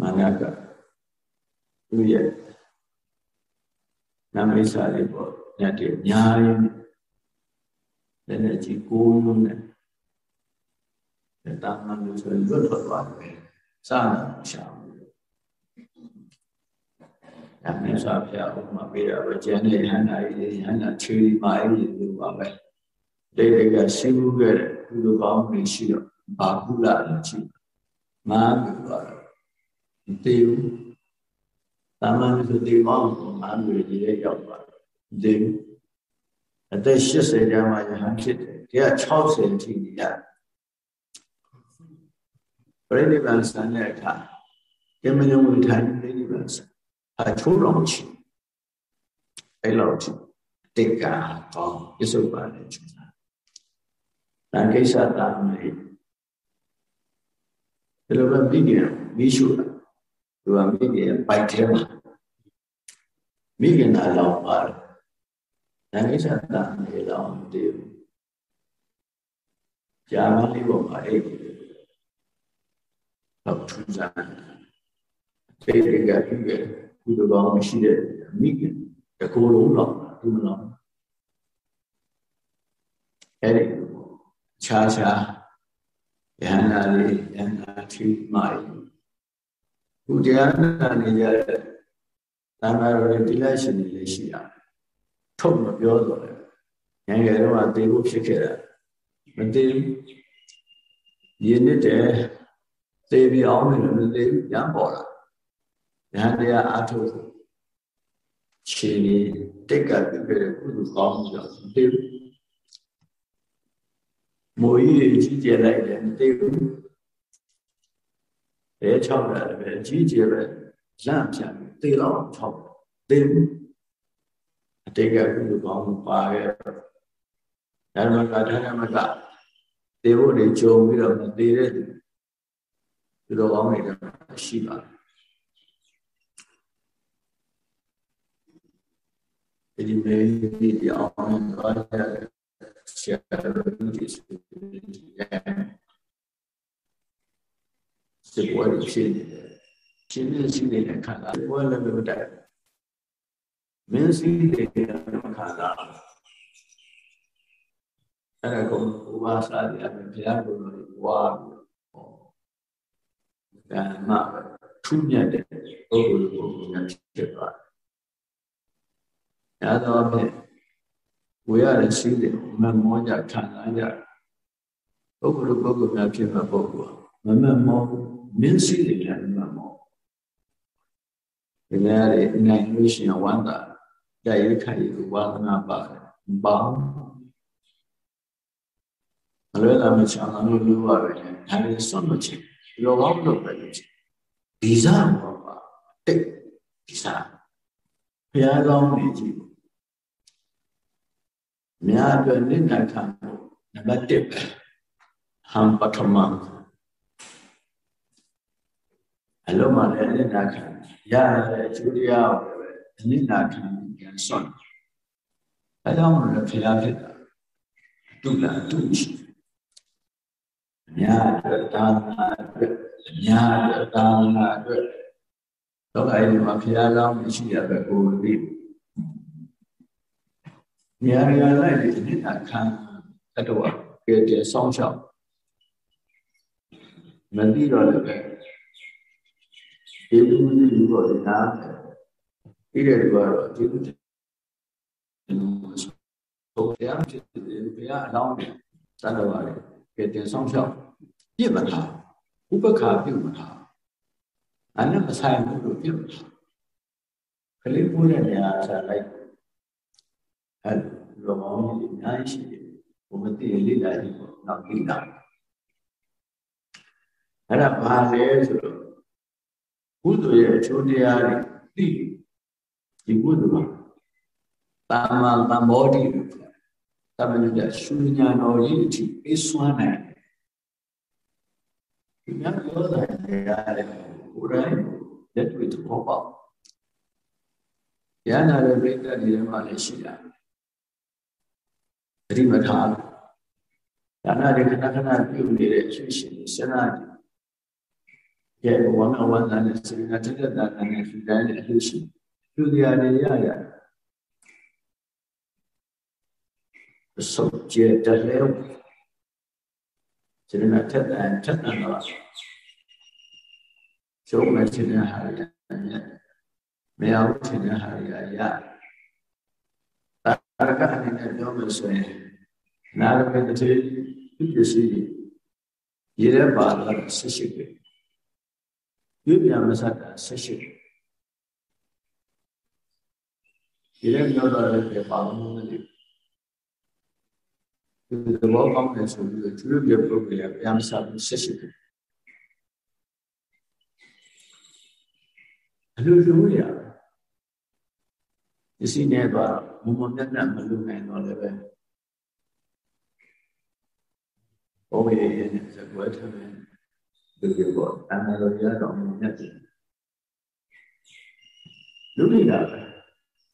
မာနကသူရဲ့နာမိတ်စာလေးပေါ့ညတ်တယ်ညာရင်းလည်းလည်းကြည့်ကိုးလုံးနဲ့တာမန်လို့ဆိုလွတ်ထွက်သွားတယ်စာနာရှာဘူးနာမိတ်စာဖျားဥမာပေးတာပဲကျန်တဲ့ဟန္တာကြီးဟန္တာချွေးမာကြီးလို့ပါပဲ တိတ်တိတ်ကရှိမှုခဲ့တဲ့ကုသိုလ်ကောင်းတွေရှိတော့ဘာကုလလည်းရှိမာပြီးတော့မသိဘူးတာမန်ဆိုဒီမောင်းကိုမှန်းလို့ဒီရဲ့ရောက်သွားတယ်ဒီအသက်80ကျမှယဟန်ဖြစ်တယ်ဒီက60ထိနေရပြိဋိဘံဆန်တဲ့အခါကမညုံဝင်ထိုင်ပြိဋိဘံဆန်အချိုးတော်ချီအဲ့လောက်ချီတိတ်ကတော့ပြစ္ဆုတ်ပါလေချူ တာတန်ကိစ္စတာမေဒီလိုပဲပြီးကြမိရှုတာသူကမိခင်ပိုက်ထဲမှာမိခင်သာလောင်ပါတယ်။ဒါကိစ္စတာနေလောင်တည်ဘူး။ကြာမလေးပေါ်မှာအဲ့ဒီတော့ထူးဆန်းတေတေကပြုခဲ့ကုသကောင်းမရှိတဲ့မိခင်တကူလုံးတော့သူမလောင်အဲ့ဒီ ခြားခြားယန္နာလေးယန္နာထိမာရီခုတရားနာနေကြတဲ့သံဃာတော်တွေတိလိုက်ရှင်တွေလည်းရှိတာထုတ်မပြောတော့လေငယ်ငယ်တော့တေဖို့ဖြစ်ခဲ့တာမတေဘူးရင်းနှစ်တယ်သေပြီးအောင်လို့မသေးဘူးပြန်ပေါ်လာညာတရားအထုခြေနေတိတ်ကပြပြတဲ့ကုသိုလ်ကောင်းမှုကြောင့်မသေးဘူး မိုးကြီးကြီးကျယ်လိုက်တယ်မသေးဘူးအဲ၆တယ်ပဲအကြီးကျယ်ပဲလန့်ပြန်သေတော့၆သေအတိတ်ကကုသိုလ်ကောင်းမှုပါခဲ့ဓမ္မကဓမ္မကသေဖို့တွေကြုံပြီးတော့မသေးတဲ့သူသူတော်ကောင်းတွေတော့ရှိပါတယ်ဒီမေဒီအောင်တော့ဆ ရာတို့ဒီစစစ်ပွဲတွေဖြစ်နေတယ်ရှင်နေရှိနေတဲ့ခန္ဓာပွဲလည်းမတိုင်မင်းစီးတဲ့ခန္ဓာအဲ့ဒါကိုဥပါစာရအပြင်ဘုရားကိုယ်တော်ဝါပြီးဟောဒါမှထူးမြတ်တဲ့ပုဂ္ဂိုလ်ကိုဖြစ်သွားတယ်။ဒါတော့ဖြင့် ဝေရတဲ့ရှိတဲ့မမောကြခံစားကြပုဂ္ဂိုလ်ပုဂ္ဂိုလ်များဖြစ်မဲ့ပုဂ္ဂိုလ်မမမောမင်းစီတွေလည်းမမောဒီနေ့ရနိုင်လို့ရှိရင်ဝမ်းသာတိုက်ရိုက်ခိုင်ရဝါသနာပါတယ်ဘောင်းလွယ်လာမချမ်းသာလို့လို့ရတယ်ဒါလည်းစွန့်မချင်လောကောင်းလို့ပဲလို့ချင်ဒီစားဘောပါတိတ်ဒီစားဘုရားကောင်းနေကြည့် မြတ်အတွက်နိဒာခံနံပါတ်1ဟံပထမအလုံးမလည်းနိဒာခံရရတဲ့အကျိုးတရားကိုပဲနိဒာခံပြန်စွန့်အဲကြောင့်မလို့ဘုရားဖြစ်တာတုလားတုရှိများအတွက်ဒါနာအတွက်များအတွက်ဒါနာအတွက်တော့အဲဒီမှာဘုရားကောင်းမရှိရပဲကိုယ်သိ နေရာရလိုက်ဒီနိဒာခံတတော်ကဲတဲ့ဆောင်းချောက်မသိတော့လည်းပဲဒီလူကြီးလူတော့ဒီနာပြီးတဲ့လူကတော့ဒီလူဆိုဘုရားဖြစ်တယ်ဘုရားအလောင်းတယ်တတ်တော်ပါတယ်ကဲတဲ့ဆောင်းချောက်ပြစ်မထားဥပခါပြုတ်မထားအနမဆိုင်ဘူးလို့ပြုတ်ထားကလေးပိုးတဲ့နေရာဆက်လိုက် အဲလိုမောင်းကြီးအများကြီးရှိတယ်ဘုမသိလေ့လာကြည့်ပေါ့နောက်လေ့လာအဲ့ဒါဘာလဲဆိုတော့ကုသိုလ်ရဲ့အကျိုးတရားတွေသိဒီကုသိုလ်မှာတာမန်တမောတိလို့ပြောတာမန်ကရှုညာတော်ကြီးအထိအေးစွမ်းနိုင်ဒီများပြောတာရတယ်ကိုယ်တိုင်လက်တွေ့သဘောပေါက်ရဟနာရဲ့ပြိတ္တတွေမှာလည်းရှိတာ သတိမထားဒါနတွေခဏခဏပြုနေတဲ့အဖြစ်ရှင်စဉ်းစားကြည့်ရဲ့ဝမ်းဝမ်းသာနဲ့စေနာတက်တက်တာနဲ့ဖြူတိုင်းတဲ့အဖြစ်ရှင်သူတရားတွေရရစုပ်ကျတဲ့လဲစေနာတက်တဲ့တက်တဲ့တော့ကျုံးမဲ့စေနာဟာရမရဘူးစေနာဟာရရ တာရကအနေနဲ့ပြောမယ်ဆိုရင်နာရမေတ္တိဒီပစ္စည်းရတဲ့ပါလာဆက်ရှိတယ်ရွေးပြန်မဆက်တာဆက်ရှိတယ်ရတဲ့ပြောတော့လည်းပါလို့မသိဘူးဒီသဘောကောင်းတယ်ဆိုပြီးကျွေးပြပုဂ္ဂိုလ်ကပြန်ဆက်ပြီးဆက်ရှိတယ်အလိုလိုရ ပစ္စည်းနဲ့တော့မုံမမြတ်မြတ်မလုံနိုင်တော့လည်းပဲဘုံရည်ရဲ့ဇကွဲထမင်းဒီလိုပေါ့အနာလိုရတော့မြတ်တယ်လူလိတာပဲ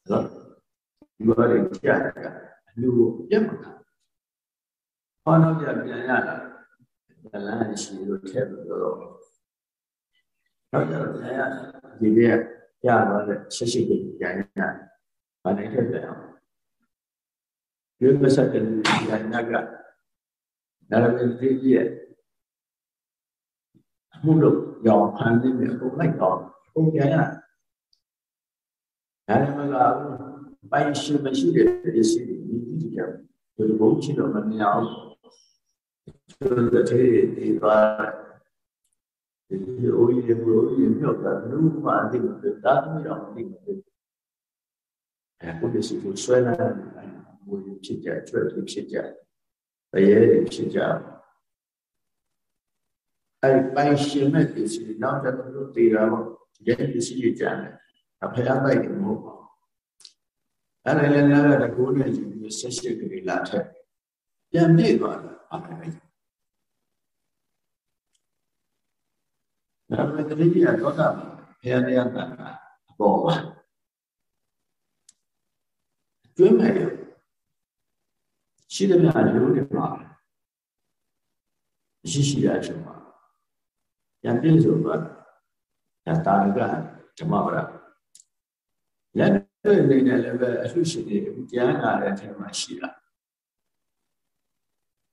နော်ဒီဘာတွေကြားတာအလူကိုပြတ်မှာဟောတော့ပြပြန်ရတာဗလန်းရှိလို့ထည့်လို့တော့တော့ကြတော့ပြန်ရဒီပြရတော့ဆက်ရှိပြီးပြန်ရတယ် ဘာနိုင်ထည့်ပြန်အောင်ဒီမဆက်တဲ့လူညာနာကဒါလည်းသိကြည့်အမှုလို့ရောင်ဖန်နေတယ်ပုံလိုက်တော့ပုံပြန်ရဒါလည်းမကပိုင်ရှိမရှိတဲ့ပစ္စည်းတွေဒီဒီကြောင့်ဒီဘုံချတော့မမြင်အောင်ကျိုးတဲ့ဒီပါဒီအိုးကြီးဘုရားကြီးမြောက်တာဘူးမှအသိမဖြစ်ဒါသမီးတော့အသိမ ဖြစ်အဲဘုရားရှိခိုးဆွဲလာတယ်ဘုရားဖြစ်ကြကျွတ်ဖြစ်ကြတရေတွေဖြစ်ကြအဲ့ပိုင်ရှင်မဲ့ပစ္စည်းနောက်တစ်ခုတည်တာပေါ့ရဲပစ္စည်းကြီးကြတယ်အဖေအပိုက်တွေမဟုတ်ပါဘူးအဲ့ဒါလည်းလည်းတကူနဲ့ယူပြီးဆက်ရှိကလေးလာထက်ပြန်ပြည့်သွားတာအဖေပဲဒါပေမဲ့တတိယသောတာဘုရားတရားကအပေါ်ပါ ကျွေးမယ်ရှိတဲ့မြတ်လူတွေမှာရှိရှိရခြင်းမှာပြန်ပြည့်စုံသွားတာတာရကဓမ္မပဒလက်တွေ့နေနဲ့လည်းပဲအလှရှိတွေကြားနာတဲ့အထက်မှာရှိတာ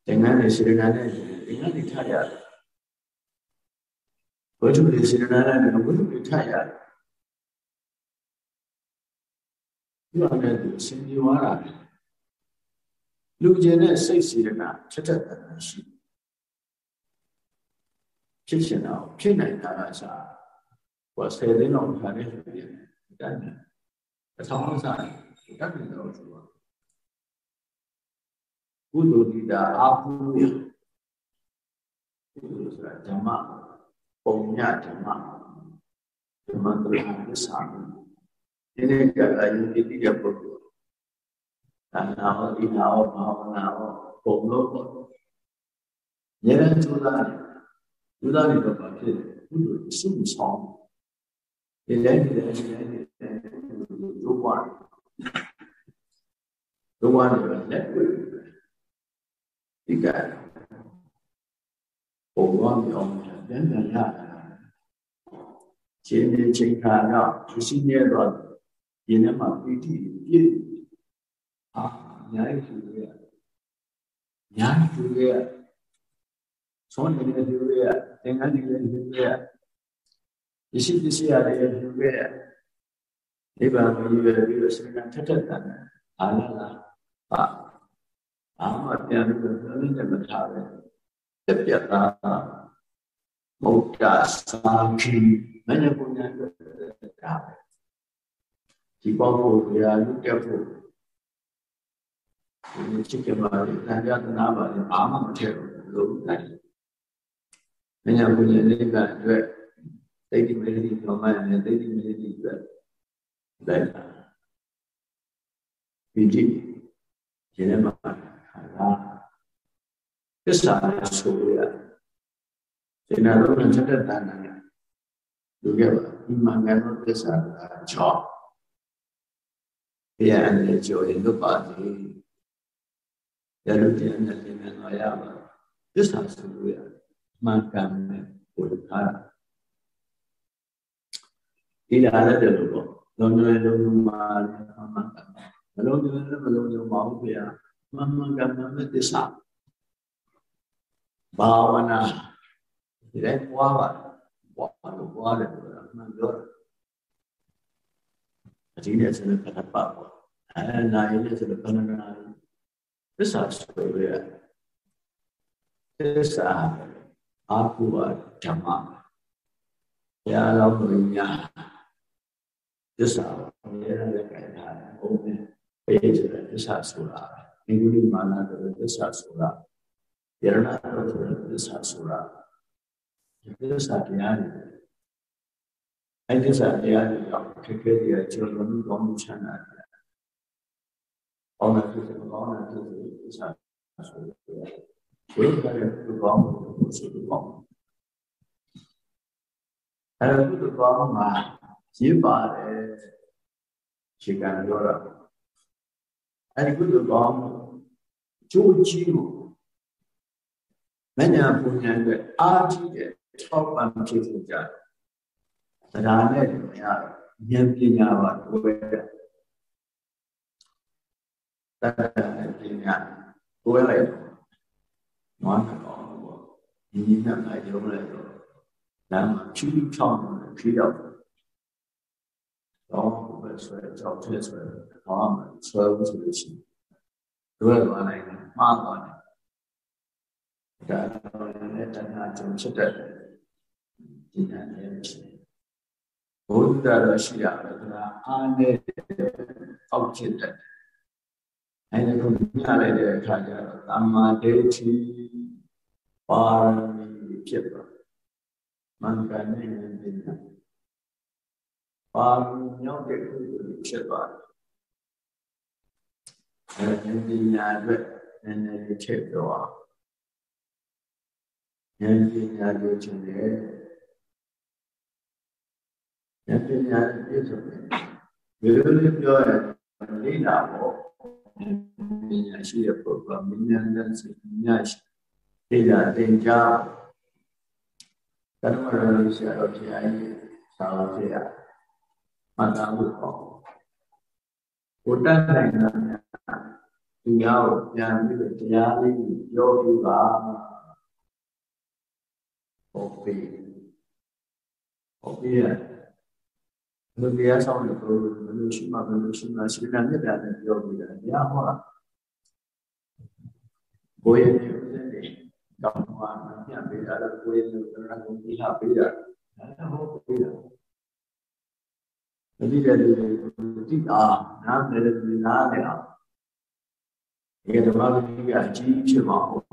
တင်ငန်းတွေစေရနာနဲ့တင်ငန်းတွေထားရတယ်ဝိတုတွေစေရနာနဲ့ဝိတုတွေထားရတယ် ဒီမှာလည်းစင်ကြွားတာလူကျင်တဲ့စိတ်စေတနာထက်ထက်တန်ရှိဖြစ်ရှင်တော့ဖြစ်နိုင်တာကစားဟောဆယ်သိန်းလောက်ခါနေတယ်တန်းတယ်အထောင်းစားတတ်တယ်တော့ဆိုတော့ကုသိုလ်ဒီတာအာဟုဓမ္မပုံညဓမ္မဓမ္မတရသစ္စာဒီနေ့က လည်းယုံကြည်တဲ့ပုဂ္ဂိုလ်ဒါနာဟောဒီနာဟောဘာဝနာဟောပုံလို့ပေါ့ဉာဏ်ကျိုးသားတယ်ကျိုးသားတယ်တော့ဘာဖြစ်လဲကုသိုလ်စုဆောင်ဒီတိုင်းဒီတိုင်းဒီတိုင်းဒီတိုင်းဒုဝါဒုဝါတွေလက်တွေ့ဒီ ကပုံသွားမြောင်းပြန်ပြန်ရတာချိန်နေချိန်ခါတော့ရှိနေတော့ဒီနေ့မှာပီတိပြည့်အာအများကြီးရှိရအများကြီးရှိရဆုံးနေတဲ့ရှိရသင်္ကန်းနေတဲ့ရှိရရရှိပစ္စည်းရတယ်ရှိရနိဗ္ဗာန်ကိုရည်ပြီးတော့စိတ်ကထက်ထက်တန်အာလာလာပါအာမပြန်ပြီးတော့ပြောနေတဲ့မထားပဲပြက်ပြက်သားမုတ်တာသာခိမညပုညံတာပဲ ဒီပေါ့ဖို့ဘုရားလူတက်ဖို့ဒီချစ်ကြပါလေတန်ကြသနာပါလေအာမမထည့်ဘူးလို့နိုင်မညပုညံလေးကအတွက်သိတိမလေးပြောမှရင်သိတိမလေးအတွက်လိုက်လာဒီကြည့်ဒီနေ့မှာခါလာသစ္စာဆိုရဒီနာတော့ချက်တဲ့တန်တယ်လူကဒီမှာငါတို့သစ္စာကကြော တရားနဲ့ကြောရင်လွတ်ပါစေရလို့တရားနဲ့သင်္ကန်းတော်ရပါသစ္စာဆိုရမှန်ကန်တဲ့ဘုရားဒီလာတဲ့လို့ပေါ့လုံးလုံးလုံးလုံးမှာမှန်ကန်မလုံးလုံးလည်းမလုံးလုံးမဟုတ်ဗျာမှန်မှန်ကန်တဲ့သစ္စာဘာဝနာဒီတိုင်းပွားပါပွားလို့ပွားတယ်ဆိုတာမှန်ပြောတာအဒီနဲ့ဆိုလည်းကတ္တပပေါ့ အဲနိုင်နဲ့ဆိုလည်းဘဏ္ဍနာသစ္စာဆိုရသစ္စာအာဟုဝဓမ္မဘုရားတော်ကိုညာသစ္စာကိုရတဲ့ကြိုင်ထားတယ်ဟုတ်တယ်ပေးကြတဲ့သစ္စာဆိုတာဒီကုလိမာနတဲ့သစ္စာဆိုတာယရဏတော်ဆိုတဲ့သစ္စာဆိုတာဒီသစ္စာတရားတွေအဲ့ဒီသစ္စာတရားတွေကြောင့်ခက်ခဲတွေကျော်လွန်မှုကောင်းမှုချမ်းသာတယ်။ ကောင်းတဲ့ဖြစ်စေကောင်းတဲ့ဖြစ်စေသစ္စာဆိုတဲ့ဝိပဿနာကိုကောင်းမှုဆိုတဲ့ကောင်းအဲ့ဒါကုသကောင်းမှာရေးပါတယ်ခြေကံပြောတာအဲ့ဒီကုသကောင်းကျိုးကြီးကိုမညာပူညာအတွက်အားကြီးတဲ့ထောက်ပံ့ဖြစ်ဖို့ကြတယ်။တရားနဲ့မရဉာဏ်ပညာပါတွေ့တယ်။ တရားနဲ့ပညာတွေ့လိုက်တော့နွားတော့ဘောဒီနည်းနဲ့ရုံးလိုက်တော့လမ်းမှာချီးချောင်းနဲ့ဖြေးရောက်တော့ဘယ်ဆွဲကြောက်တဲ့ဆွဲတော့မှဆွဲဘူးဆိုလို့ရှိရင်တွေ့သွားနိုင်တယ်မှားသွားတယ်ဒါလည်းတဏှာကြုံဖြစ်တဲ့ဒီနာနဲ့ဖြစ်ဘုဒ္ဓတော်ရှိရမယ်ဒါအားနဲ့အောက်ဖြစ်တဲ့ အဲဒီကိုညလိုက်တဲ့အခါကျတော့သမ္မာဒိဋ္ဌိပါရမီဖြစ်သွားမင်္ဂနေနေတယ်ပါရမီမြောက်တဲ့ကုသိုလ်ဖြစ်သွားတယ်အဲဒီဉာဏ်အတွက်နည်းနည်းထည့်ပြောအောင်ဉာဏ်ပညာလိုချင်တယ်ဉာဏ်ပညာပြည့်စုံတယ်ဘယ်လိုလဲပြောရလဲလိလာပေါ့ ပညာရှိတဲ့ပုဂ္ဂိုလ်ကဉာဏ်နဲ့စိတ်ဉာဏ်ရှိလိလာတင်ကြဓမ္မရလို့ဆရာတော်ဘုရားကြီးသာဝတိယမှတ်သားဖို့ပေါ့ဘုဒ္ဓနိုင်ငံများဒီရောက်ပြန်ပြီးတရားလေးပြောပြပါဟုတ်ပြီဟုတ်ပြီ လူတရားဆောင်တဲ့ဘုရားဘယ်လိုရှိမှဘယ်လိုရှိမှရှိတာမြတ်တာနဲ့ပြောပြီးတာတရားဟောတာကိုယ်ရဲ့ဥစ္စာတွေတောင်းပါညပေးတာကိုယ်ရဲ့ဥစ္စာကိုဒီဟာပေးတာဒါဟုတ်ပြီလားတတိယလူတွေတိတာနားလည်းလူနားလည်းအောင်ဒီဓမ္မဂတိကအကြီးဖြစ်မှာဟုတ်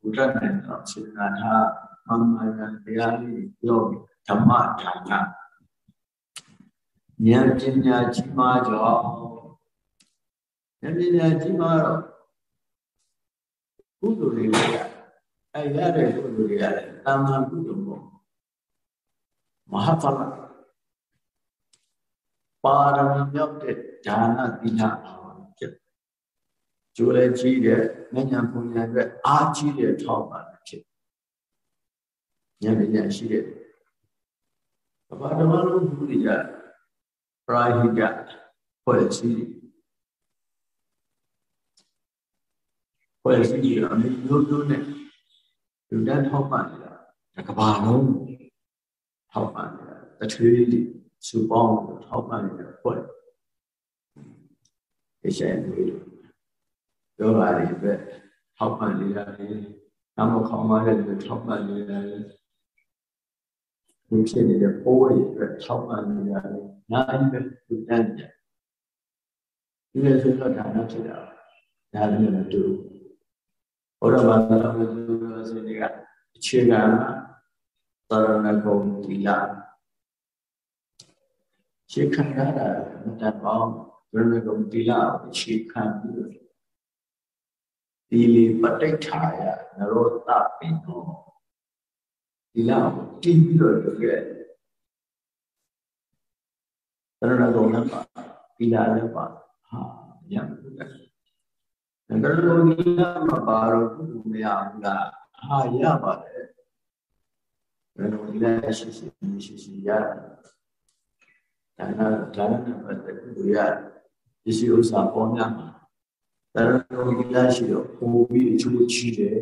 ဘုရားနဲ့တော့စေနာထားမမနာတရားလေးပြောပြီးဓမ္မဒါန ဉာဏ်ပညာကြီးမားကြောင့်ဉာဏ်ပညာကြီးမားတော့ကုသိုလ်တွေရအဲရတဲ့ကုသိုလ်တွေရတယ်တာမန်ကုသိုလ်ပေါ့မဟာဖလားပါရမီမြောက်တဲ့ဒါနသီလဖြစ်ကျိုးလည်းကြီးတဲ့ဉာဏ်ပညာအတွက်အားကြီးတဲ့ထောက်ပံ့ဖြစ်ဉာဏ်ပညာရှိတဲ့ဘာဓမ္မလုံးဘူးတွေကြ ပရာဟိတဖွဲ့စည်းဖွဲ့စည်းရအမျိုးမျိုးနဲ့လူတန်းထောက်ပံ့နေတာကဘာလုံးထောက်ပံ့နေတာတထွေးစုပေါင်းထောက်ပံ့နေတဲ့ဖွဲ့ဒီဆိုင်မျိုးပြောပါလေပဲထောက်ပံ့နေတာလေနမခေါင်းမတဲ့လူထောက်ပံ့နေတာလေဒီဖြစ်နေတဲ့ပိုးရအတွက်ထောက်ပံ့နေတာလေ နားကြီးပဲလူတန်းတယ်ဒီလိုဆိုတော့ဒါနဖြစ်တာဒါလည်းမတူဘုရားဘာသာတော်ကိုဆိုနေကအခြေခံသရဏဂုံတိလာရှေခံရတာမတတ်ပါဘူးဘယ်လိုကုန်တိလာရှေခံပြီးတော့ဒီလီပဋိဋ္ဌာယနရောတပိနောဒီလာကိုတည်ပြီးတော့လုပ်ခဲ့သ ရဏဂုံနဲ့ပါဒီလာနဲ့ပါဟာရမ်းလို့တယ်ငါတို့ဒီလာမပါတော့ဘူးမရဘူးလားဟာရပါတယ်ဘယ်လိုဒီလာရှိရှိရှိရှိရတယ်ဒါနဒါနနဲ့ပတ်သက်ပြီးရပစ္စည်းဥစ္စာပေါ်များမှာဒါရောဒီလားရှိတော့ပို့ပြီးအကျိုးချီးတယ်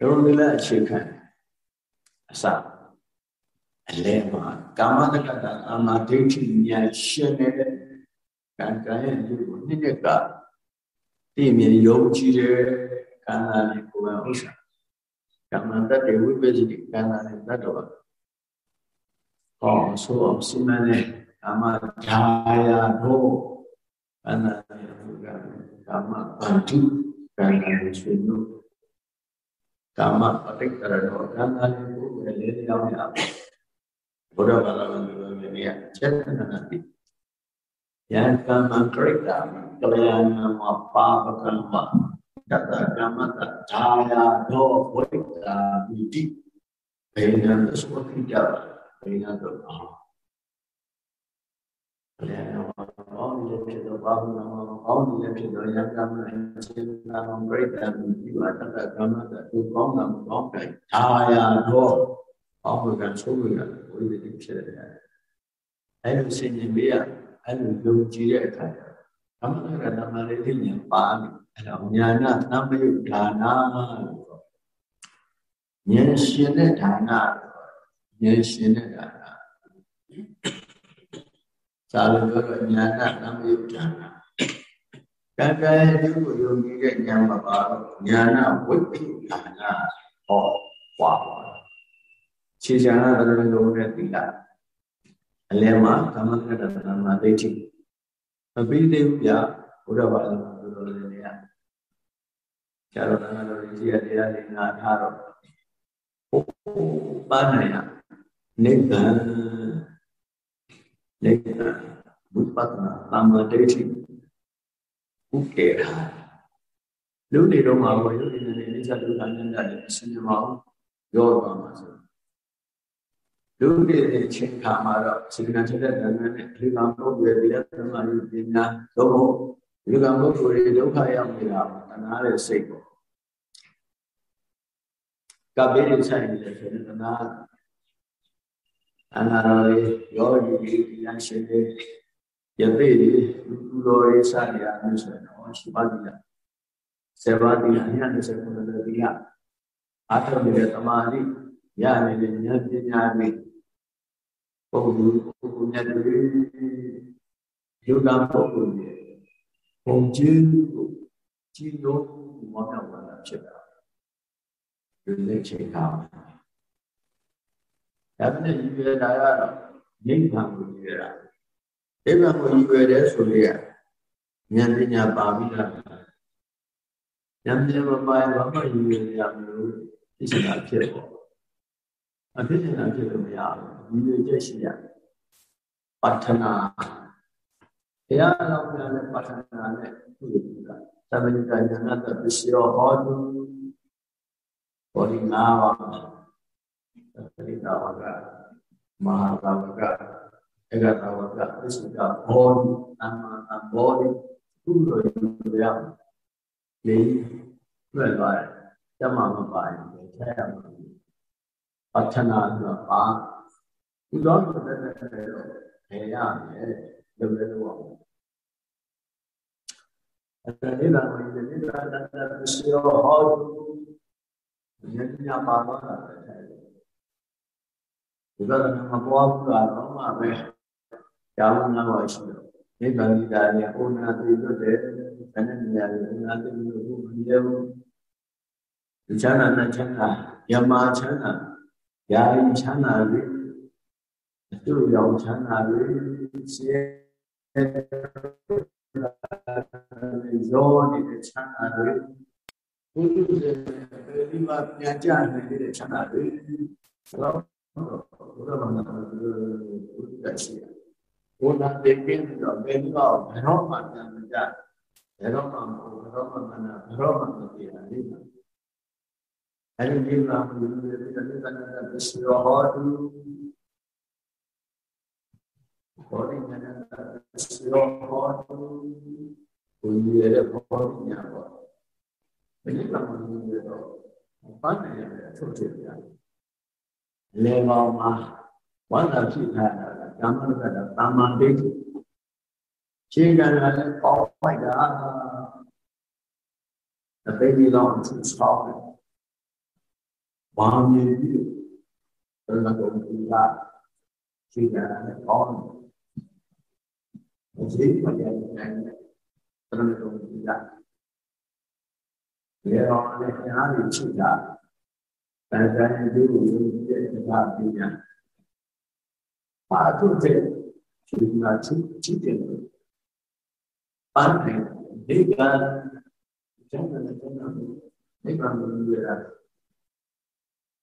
ရောဒီလားအခြေခံအစ အလဲမှာကာမတက္ကတာအာမဒိဋ္ဌိဉာဏ်ရှင်နေတဲ့ကံကံရဲ့ဒီကိုနှစ်နှစ်ကသိမြင်ယုံကြည်တယ်ကံလာနဲ့ကိုယ်ဥစ္စာကမ္မတတ္တဝိပ္ပစိကံလာနဲ့တတ်တော်ဟောဆိုအောင်စိမနဲ့ကာမဓာယာတို့အနာယဘုရားကာမပန္တုကာမရွှေနုကာမပဋိက္ခရတော်ကာမလေးကိုလည်းလေးတောင်းရအောင် ဘုရားဘာသာဝင်တွေမြင်ရချက်နာနာတိယံကာမကရိတာကလျာဏမပါပကံမတတကာမတဓာယာသောဝိတ္တာမိတိဘေနံသစဝတိတဘိညာတော့ အာလည်းတော့ဘောင်းလည်းဖြစ်တော့ဘာမှမဘောင်းလည်းဖြစ်တော့ယံကမ္မအချင်းနာမပရိသတ်ဒီဝတ္တကမ္မတသူကောင်းတာမကောင်းတိုင်းဒါယာတော့ဘောင်းကချိုးရဝိသေဖြစ်တယ်အဲလိုဆင်ခြင်ပေးရအဲလိုယုံကြည်တဲ့အခါဓမ္မကဓမ္မလေးသိဉာဏ်ပါပြီအဲတော့ညာနာနမယုဒါနာလို့ဉာဏ်ရှင်တဲ့ဒါနာဉာဏ်ရှင်တဲ့ဒါနာသာလို့ပြောတော့ဉာဏ်ကနမယုဒါနာကံကံရဲ့ဒီကိုယုံကြည်တဲ့ဉာဏ်မှာပါတော့ဉာဏ်ဝိပ္ပိဒါနာဟောပွားပါ ခြေချာနာတရဏဂုံနဲ့သီလအလယ်မှာသမ္မကတ္တနာမဒိဋ္ဌိမပြီးသေးဘူးဗျဘုရားဘာသာပြောလို့လည်းရကျတော့နာတော်ကြီးရဲ့တရားလေးနာထားတော့ဟိုပါနိုင်ရနိဗ္ဗာန်နိဗ္ဗာန်ဘုပ္ပနာသမ္မာဒိဋ္ဌိဥကေရာလူတွေတော့မှာဘောရုပ်ရည်နဲ့အိစ္ဆဒုက္ခဉာဏ်နဲ့အစဉ်မအောင်ပြောသွားမှာဆို လူတွေရဲ့ချင်းခါမှာတော့စေကနာချက်တဲ့ဉာဏ်နဲ့ဒီကံပုဂ္ဂိုလ်ရဲ့တရားဓမ္မယူပညာသို့မဟုတ်ဒီကံပုဂ္ဂိုလ်ရဲ့ဒုက္ခရောက်နေတာတဏှာရဲ့စိတ်ပေါ့ကပိရိဆိုင်နေတဲ့ဆိုရင်တဏှာအနာရောယောဂီဒီလမ်းရှင်တွေယသိတွေလူတော်ရေးစရရမျိုးဆိုရင်တော့ရှိပါသေးတယ်စေဘာတိအညာနဲ့စေကုဏတိယအာထုံးတဲ့တမာတိရနေတဲ့ဉာဏ်ပညာတွေ ပုဂ္ဂိုလ်ပုဂ္ဂိုလ်မြတ်တွေယုဒပုဂ္ဂိုလ်ရဲ့ဘုံကျေးကိုကြည်လို့မောမြောက်လာတာဖြစ်တာဒီလက်ချိန်ခါဒါပေမဲ့ရည်ရွယ်တာကတော့နိဗ္ဗာန်ကိုရည်ရွယ်တာနိဗ္ဗာန်ကိုရည်ရွယ်တယ်ဆိုလေဉာဏ်ပညာပါပြီးတာဉာဏ်ပညာမပါရင်ဘာမှရည်ရွယ်ရမလို့ဖြစ်ရှင်တာဖြစ်ပေါ့ အဖြစ်ရှင်တာဖြစ်လို့မရဘူးဒီလိုချက်ရှိရပတ္ထနာဘုရားအလောင်းများနဲ့ပတ္ထနာနဲ့ပြုလို့ကသမဏိကဉာဏတပစ္စယောဟောတုဘောဒီနာဝသတိတာဝကမဟာသာဝကဧကသာဝကပစ္စကဘောဒီသမ္မာသဘောဒီကုလိုရရလေးလွယ်သွားတယ်ကျမမပါရင်ပဲထဲရမှာ ပဋ္ဌနာဆိုတာပါဒီတော့တဲ့တဲ့တော့ဘယ်ရမယ်လို့လည်းလို့အောင်အဲ့ဒါလေးလာမယ်ဒီနေ့ကတည်းကမရှိရောဟောဒီညပါတော့တာပဲဒီကတော့မပေါ်ဘူးကတော့မှပဲကျောင်းနာပါရှိတော့နိဗ္ဗာန်ဒီတာနဲ့ဩနာတိလွတ်တယ်ဘယ်နဲ့နေရာလဲဩနာတိလို့ဘူးမရဘူးဒီချမ်းသာနဲ့ချမ်းသာယမချမ်းသာ ယာယီချမ်းသာလေးအတူရောင်ချမ်းသာလေးရှင်းရောနေတဲ့ချမ်းသာလေးဘုရားရဲ့ဒီမှာပြန်ကြနေတဲ့ချမ်းသာလေးတော့ဘုရားဘာသာဘုရားရှိရဘုရားတည်ပြင်းတော့ဘယ်တော့ဘယ်တော့မှပြန်မကြဘယ်တော့မှဘယ်တော့မှမနာဘယ်တော့မှမပြေတာလေ အဲဒီမှာဘုရားရဲ့ဒီတဏ္ဍာပစ္စယောဟောတုဘောဓိဉာဏ်ပစ္စယောဟောတုဘုရားရဲ့ဘောဓိဉာဏ်ပေါ့ဒီမှာဘုရားရဲ့တော့ဘာနဲ့ရတဲ့ ထုတ်ထုတ်ပြလေပေါင်းမှာဝန္တာဖြစ်ထားတာကကာမရကတာတာမန်ဒိဋ္ဌိချိန်ကလည်းပေါက်ပိုက်တာအသိဉာဏ်အောင်သူဆောင်းတယ်ဘာမြင်ပြီးတော့လည်းတော့ဒီက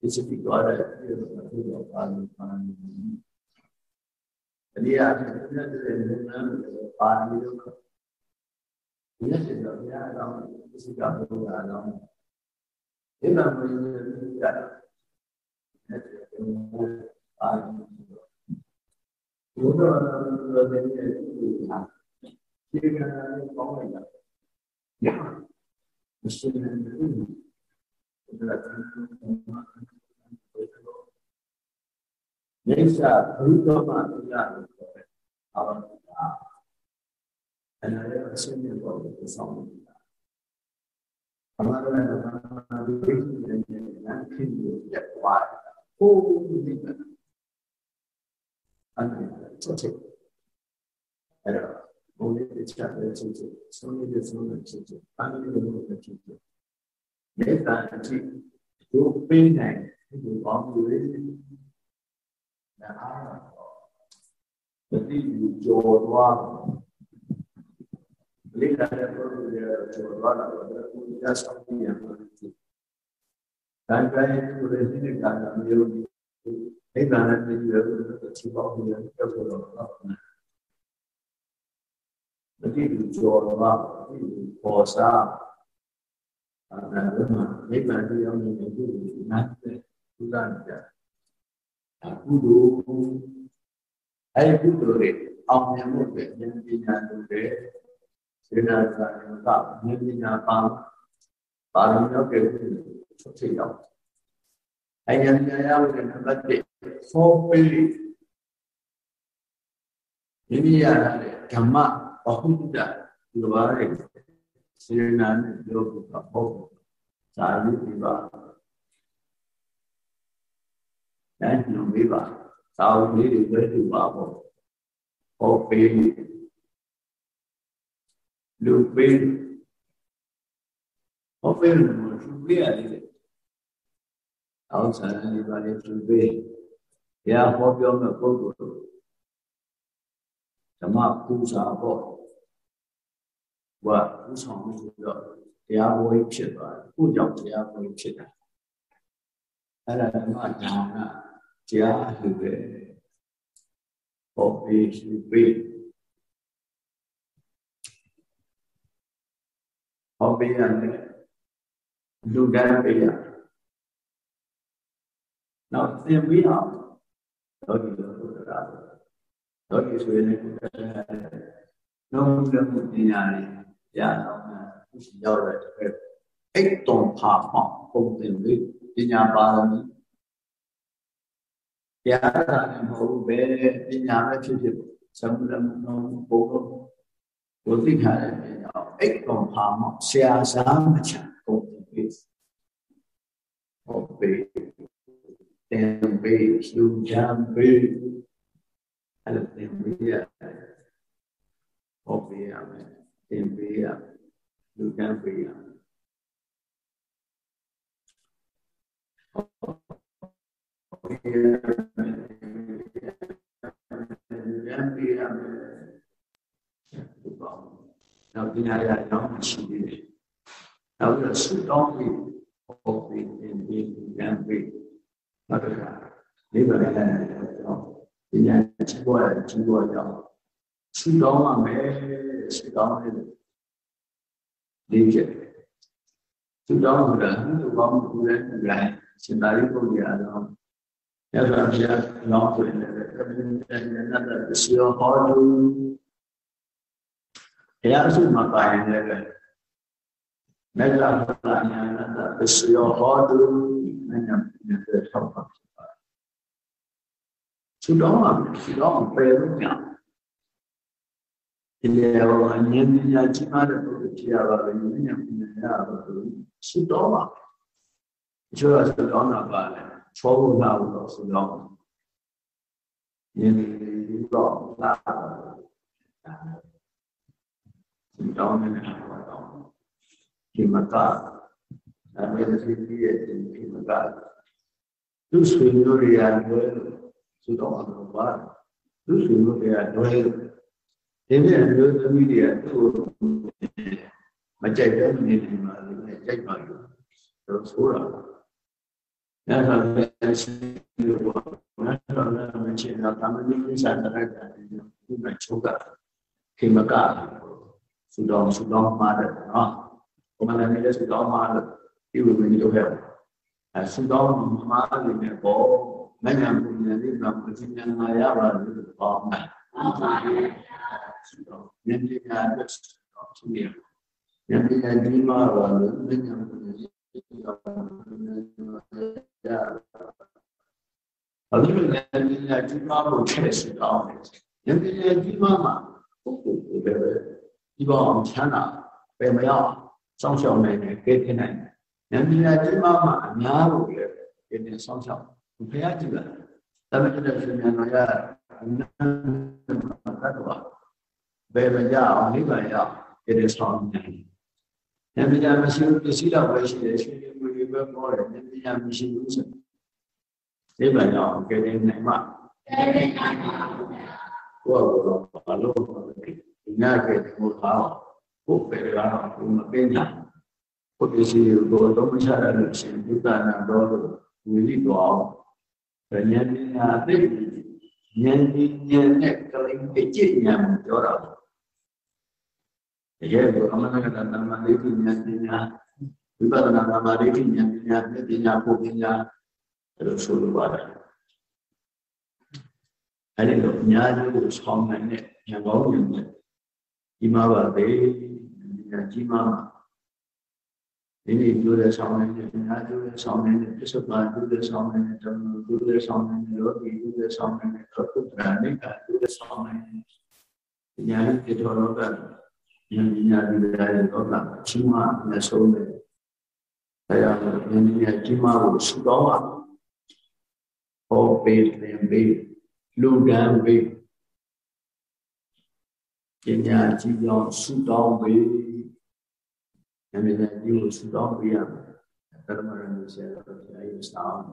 ဒီစတိတော်တဲ့ဒီလိုပါရမီပါရမီဒီအရာနဲ့တဲ့နာမည်ပါရမီလို့ခေါ်ဒီနေ့တော့ဘုရားတော်ဒီစကားပြောတာတော့ဒီမှာမင်းကြီးကအာဘုရားတော်တဲ့ဒီဟာဒီကနေ့ပေါင်းလိုက်တာမရှိနေဘူးဘုရားတော် နေစာဘုရားမှာတရားလို့ပြောတယ်အာဘအဲ့ဒါလည်းအရှင်းနေပေါ်ကိုစောင့်နေတာအမှန်တကယ်ကဒီလိုနေနေနာခင်ကိုရက်သွားတယ်ဟိုးဒီကအဲ့ဒါချက်ချက်အဲ့တော့ဘုံလေးတစ်ချက်ပဲချက်ချက်ဆုံးလေးဆုံးလေးချက်ချက်အားလုံးကိုချက်ချက် မေတ္တာအထိဒီပေးနိုင်ဒီဘောင်းလေးနာအားတတိကျော်သွားလေးလာတဲ့ပုဂ္ဂိုလ်တွေကျော်သွားတာတော့ကိုယ်ရဆောင်ပြရမှာဖြစ်။ဒါကြရင်ကိုယ်ရဲ့စိတ်ကံမျိုးနိဗ္ဗာန်နဲ့ပြည့်ရလို့ချီပေါင်းပြီးတော့ပြောတော့တော့မတိလူကျော်တော့ပေါ်စား အဲဒါကနိဗ္ဗာန်တရားနဲ့ပြည့်နေတယ်ဘုရားကြအခုတို့အဲဒီကုသိုလ်တွေအောင်မြင်မှုတွေဉာဏ်ပညာတွေစေနာစာရကဉာဏ်ပညာပါပါရမီရောက်တဲ့ချုပ်ချရောက်အញ្ញဉာဏ်ရောက်တဲ့နံပါတ်1 four pillars မိမိရတဲ့ဓမ္မဘဟုတ္တဒီလိုပါလေ စေနာနဲ့ပြောဖို့ကပေါ့ဇာတိပြပါတိုင်းလူမေးပါသာဝလေးတွေပဲတူပါပေါ့ဟောပေးလူပေးဟောပေးလို့လူပေးရတယ်အောင်ဆန္ဒနေပါလေသူပေးဘုရားဟောပြောမဲ့ပုဂ္ဂိုလ်ဓမ္မပူဇာပေါ့ ကဥဆောင်မှုဆိုတော့တရားပွဲဖြစ်သွားတယ်ကိုကြောင့်တရားပွဲဖြစ်တာအဲ့ဒါဓမ္မဒါနတရားလူပဲဟောပေးရှိပေးဟောပေးရတယ်လူတိုင်းပေးရနောက်သင်ပြီးအောင်တော့ဒီလိုလုပ်တာတော့ဒီဆိုရင်ကိုယ်ကလုံးလုံးပညာလေး တရားတော်ရှိရောက်တဲ့အတွက်အိတ်တုံဖာဖောင်းပုံသင်ပြီးပညာပါရမီတရားသာနဲ့မဟုတ်ဘဲပညာပဲဖြစ်ဖြစ်သမုဒ္ဒမနောဘုရားဘုသိခါတဲ့ပညာအိတ်တုံဖာမောဆရာစားမချပုံသင်ပြီးဟုတ်ပြီသင်ပေးလူကြံပေးအဲ့ဒါသင်ပေးရဟုတ်ပြီအမေ can be uh, you can be Đầu thứ hai là nó sự việc Đó là sự đó vì Một vì tiền viên làm việc Đó là Nếu là Thì nhà chúng là chúng tôi ဆုတောင်းပါမယ်ဆုတောင်းရတယ်ဒီကျက်ဆုတောင်းတာသူဘာမှကူရဲကူရဲစင်တာရုပ်ပုံရအောင်ရသော်ပြာလောင်းဝင်တယ်ကမင်းတဲ့နတ်တဲ့စီရောဟောလူတရားစုမှာပါရင်လည်းမေတ္တာပလာညာနတ်တဲ့စီရောဟောလူနတ်ညံတဲ့ဆောက်ပါဖြစ်ပါတယ်ဆုတောင်းပါဆုတောင်းပယ်လို့ညာ ဒီလေဟောအငြင်းကြီးကြီးမားတဲ့ပုဂ္ဂိုလ်ဖြစ်ရပါပဲဉာဏ်ဉာဏ်ပညာရပါဘူးရှိတော့ပါကျွတ်ဆိုတော့နာပါလေချောဖို့နာဖို့တော့ဆိုတော့ယင်းဒီတော့လာဒီတော့နည်းနည်းတော့ဒီမကအမေရိကပြည်ရဲ့ဒီမကသူဆွေမျိုးတွေရတယ်ဆိုတော့အမှန်ပါသူဆွေမျိုးတွေရတယ် ဒီနေ့အမျိုးသမီးတွေကသူ့ကိုမကြိုက်တော့နေဒီမှာလည်းကြိုက်ပါလို့တော့ဆိုတာ။နာသာပဲရှိလို့ပေါ့။နာသာလည်းမချင်တော့တာမန်ကြီးစာတရတာဒီမှာချုပ်တာခေမကဆူတော်ဆူတော်မှာတယ်နော်။ဘုမလည်းလည်းဆူတော်မှာတယ်ဒီလိုမျိုးလုပ်ခဲ့။အဲဆူတော်မှာလည်းနေပေါ့။နိုင်ငံပုံစံလေးမှာပြင်ညာရပါတယ်ပေါ့။ဟုတ်ပါဘူး။ ဆိုတော့ဉာဏ်ပညာအတွက်ဆိုတော့သူရဉာဏ်ပညာဒီမှာတော့ဉာဏ်ပညာဒီမှာအဲ့ဒီဉာဏ်ပညာဒီမှာကိုထည့်စီအောင်ဉာဏ်ပညာဒီမှာမှာဟုတ်ကိုယ်ပဲဒီဘောင်ချမ်းသာပဲမရအောင်စောင့်ရှောက်နိုင်တယ်ကဲတင်နိုင်တယ်ဉာဏ်ပညာဒီမှာမှာအများကိုလည်းဒီနေ့စောင့်ရှောက်ဘုရားကြည့်ပါသမဏေရှင်များတော်ရနတ်တော် ဘယ်မရအောင်နိဗ္ဗာန်ရအောင် it is from ဉာဏ်ပညာမရှိဘူးပစ္စည်းတော့ပဲရှိတယ်ရှင်ရှင်ကိုယ်ကိုပဲပေါ်တယ်ဉာဏ်ပညာမရှိဘူးဆိုနိဗ္ဗာန်ရအောင်ကဲတဲ့နိုင်မှကဲတဲ့နိုင်မှဘုရားဘုရားဘာလို့ဘာလို့ဒီနာကဲဒီမို့သားဘုပေရာဘုမပင်ညာဘုပစ္စည်းကိုတော့မချရလို့ရှင်ဘုဒ္ဓနာတော်လို့ဝိလိတော်အောင်ဉာဏ်ပညာသိဉာဏ်ဉာဏ်နဲ့ကလိမ့်ကြည့်ဉာဏ်ပြောတာ တကယ်ကိုအမနာကတနာမလေးတိဉာဏ်ပညာဝိပဿနာနာမလေးတိဉာဏ်ပညာမြတ်ပညာဖို့ပညာအဲ့လိုဆိုလိုပါတယ်အဲ့ဒီလိုအများကြီးကိုဆောင်နိုင်တဲ့ဉာဏ်ကောင်းဉာဏ်နဲ့ဒီမှာပါပဲဉာဏ်ကြီးမှာဒီနေ့ပြောတဲ့ဆောင်နိုင်တဲ့ဉာဏ်ကျိုးတဲ့ဆောင်နိုင်တဲ့ပစ္စုပန်ကျိုးတဲ့ဆောင်နိုင်တဲ့ဓမ္မကျိုးတဲ့ဆောင်နိုင်တဲ့လောကီကျိုးတဲ့ဆောင်နိုင်တဲ့သုတ္တရာနိကာကျိုးတဲ့ဆောင်နိုင်တဲ့ဉာဏ်ရဲ့တော်တော်က ဉာဏ်ပညာတွေလည်းတော့လာချင်းမှမဆုံးနဲ့တရားတော်ဉာဏ်ပညာချင်းမှကိုစုတော်ပါဟောပေးတယ်ပေးလူကံပေးပညာကြီးကြောင့်စုတော်ပေးဉာဏ်ပညာကြီးကိုစုတော်ပေးရမယ်ဓမ္မရဏဆရာတော်ဘုရားရဲ့စာအုပ်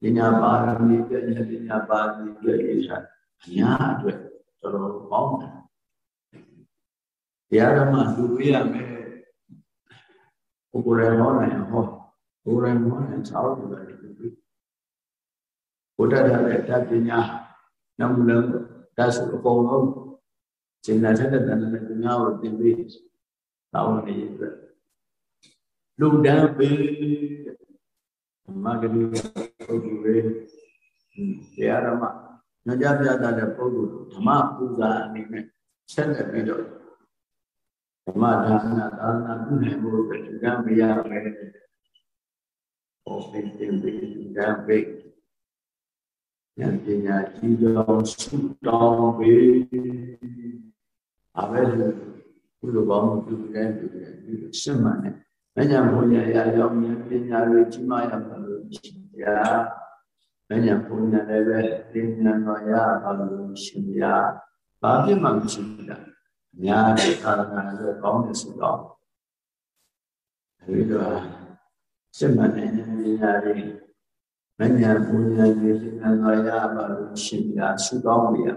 ပညာပါရမီပြည့်ပညာပါရမီပြည့်ရတဲ့အများအတွက်တော်တော်ကောင်းတယ် တရားဓမ္မလူပေးရမယ်ကိုယ်ရဟောနိုင်ဟောကိုယ်ရဟောနိုင်သောက်တယ်ဘုဒ္ဓတရားနဲ့ဓာတ်ပညာနမလဓာတ်ဆိုအကုန်လုံးကျင်လာတဲ့တဏ္ဍာနဲ့ပညာကိုသင်ပေးတောင်းနေရတဲ့လူဒန်းပေးမဂ္ဂလိပုဂ္ဂိုလ်တွေတရားဓမ္မညကြပြတာတဲ့ပုဂ္ဂိုလ်ဓမ္မပူဇာအနေနဲ့ဆက်လက်ပြီးတော့ ဓမ္မဒါနသာနာပြုနိုင်ဖို့အတွက်ဉာဏ်မရမယ်။ဟောပင်တင်ပြီးဉာဏ်ပိတ်ဉာဏ်ပညာကြီးကြောင်းဆုတောင်းပေးအဘယ်လိုဘုလိုကောင်းမှုပြုတဲ့ပြုတဲ့ပြုရှင်းမှန်တယ်မညာဘုညာရာရောက်ဉာဏ်ပညာတွေကြီးမားရပါလို့ရှင်ဗျာမညာဘုညာလည်းပဲသင်ညာတော်ရပါလို့ရှင်ဗျာဘာဖြစ်မှမရှိဘူးလားအများကြီးသာသနာ့အတွ က်ကောင်းတယ်ဆိုတော့အဲဒီတော့ရှင်းမှန်တဲ့ဉာဏ်ပညာတွေမညာပူညာရေသင်္ကန်းတော်ရပါလို့ရှင်ပြဆုတောင်းနေရ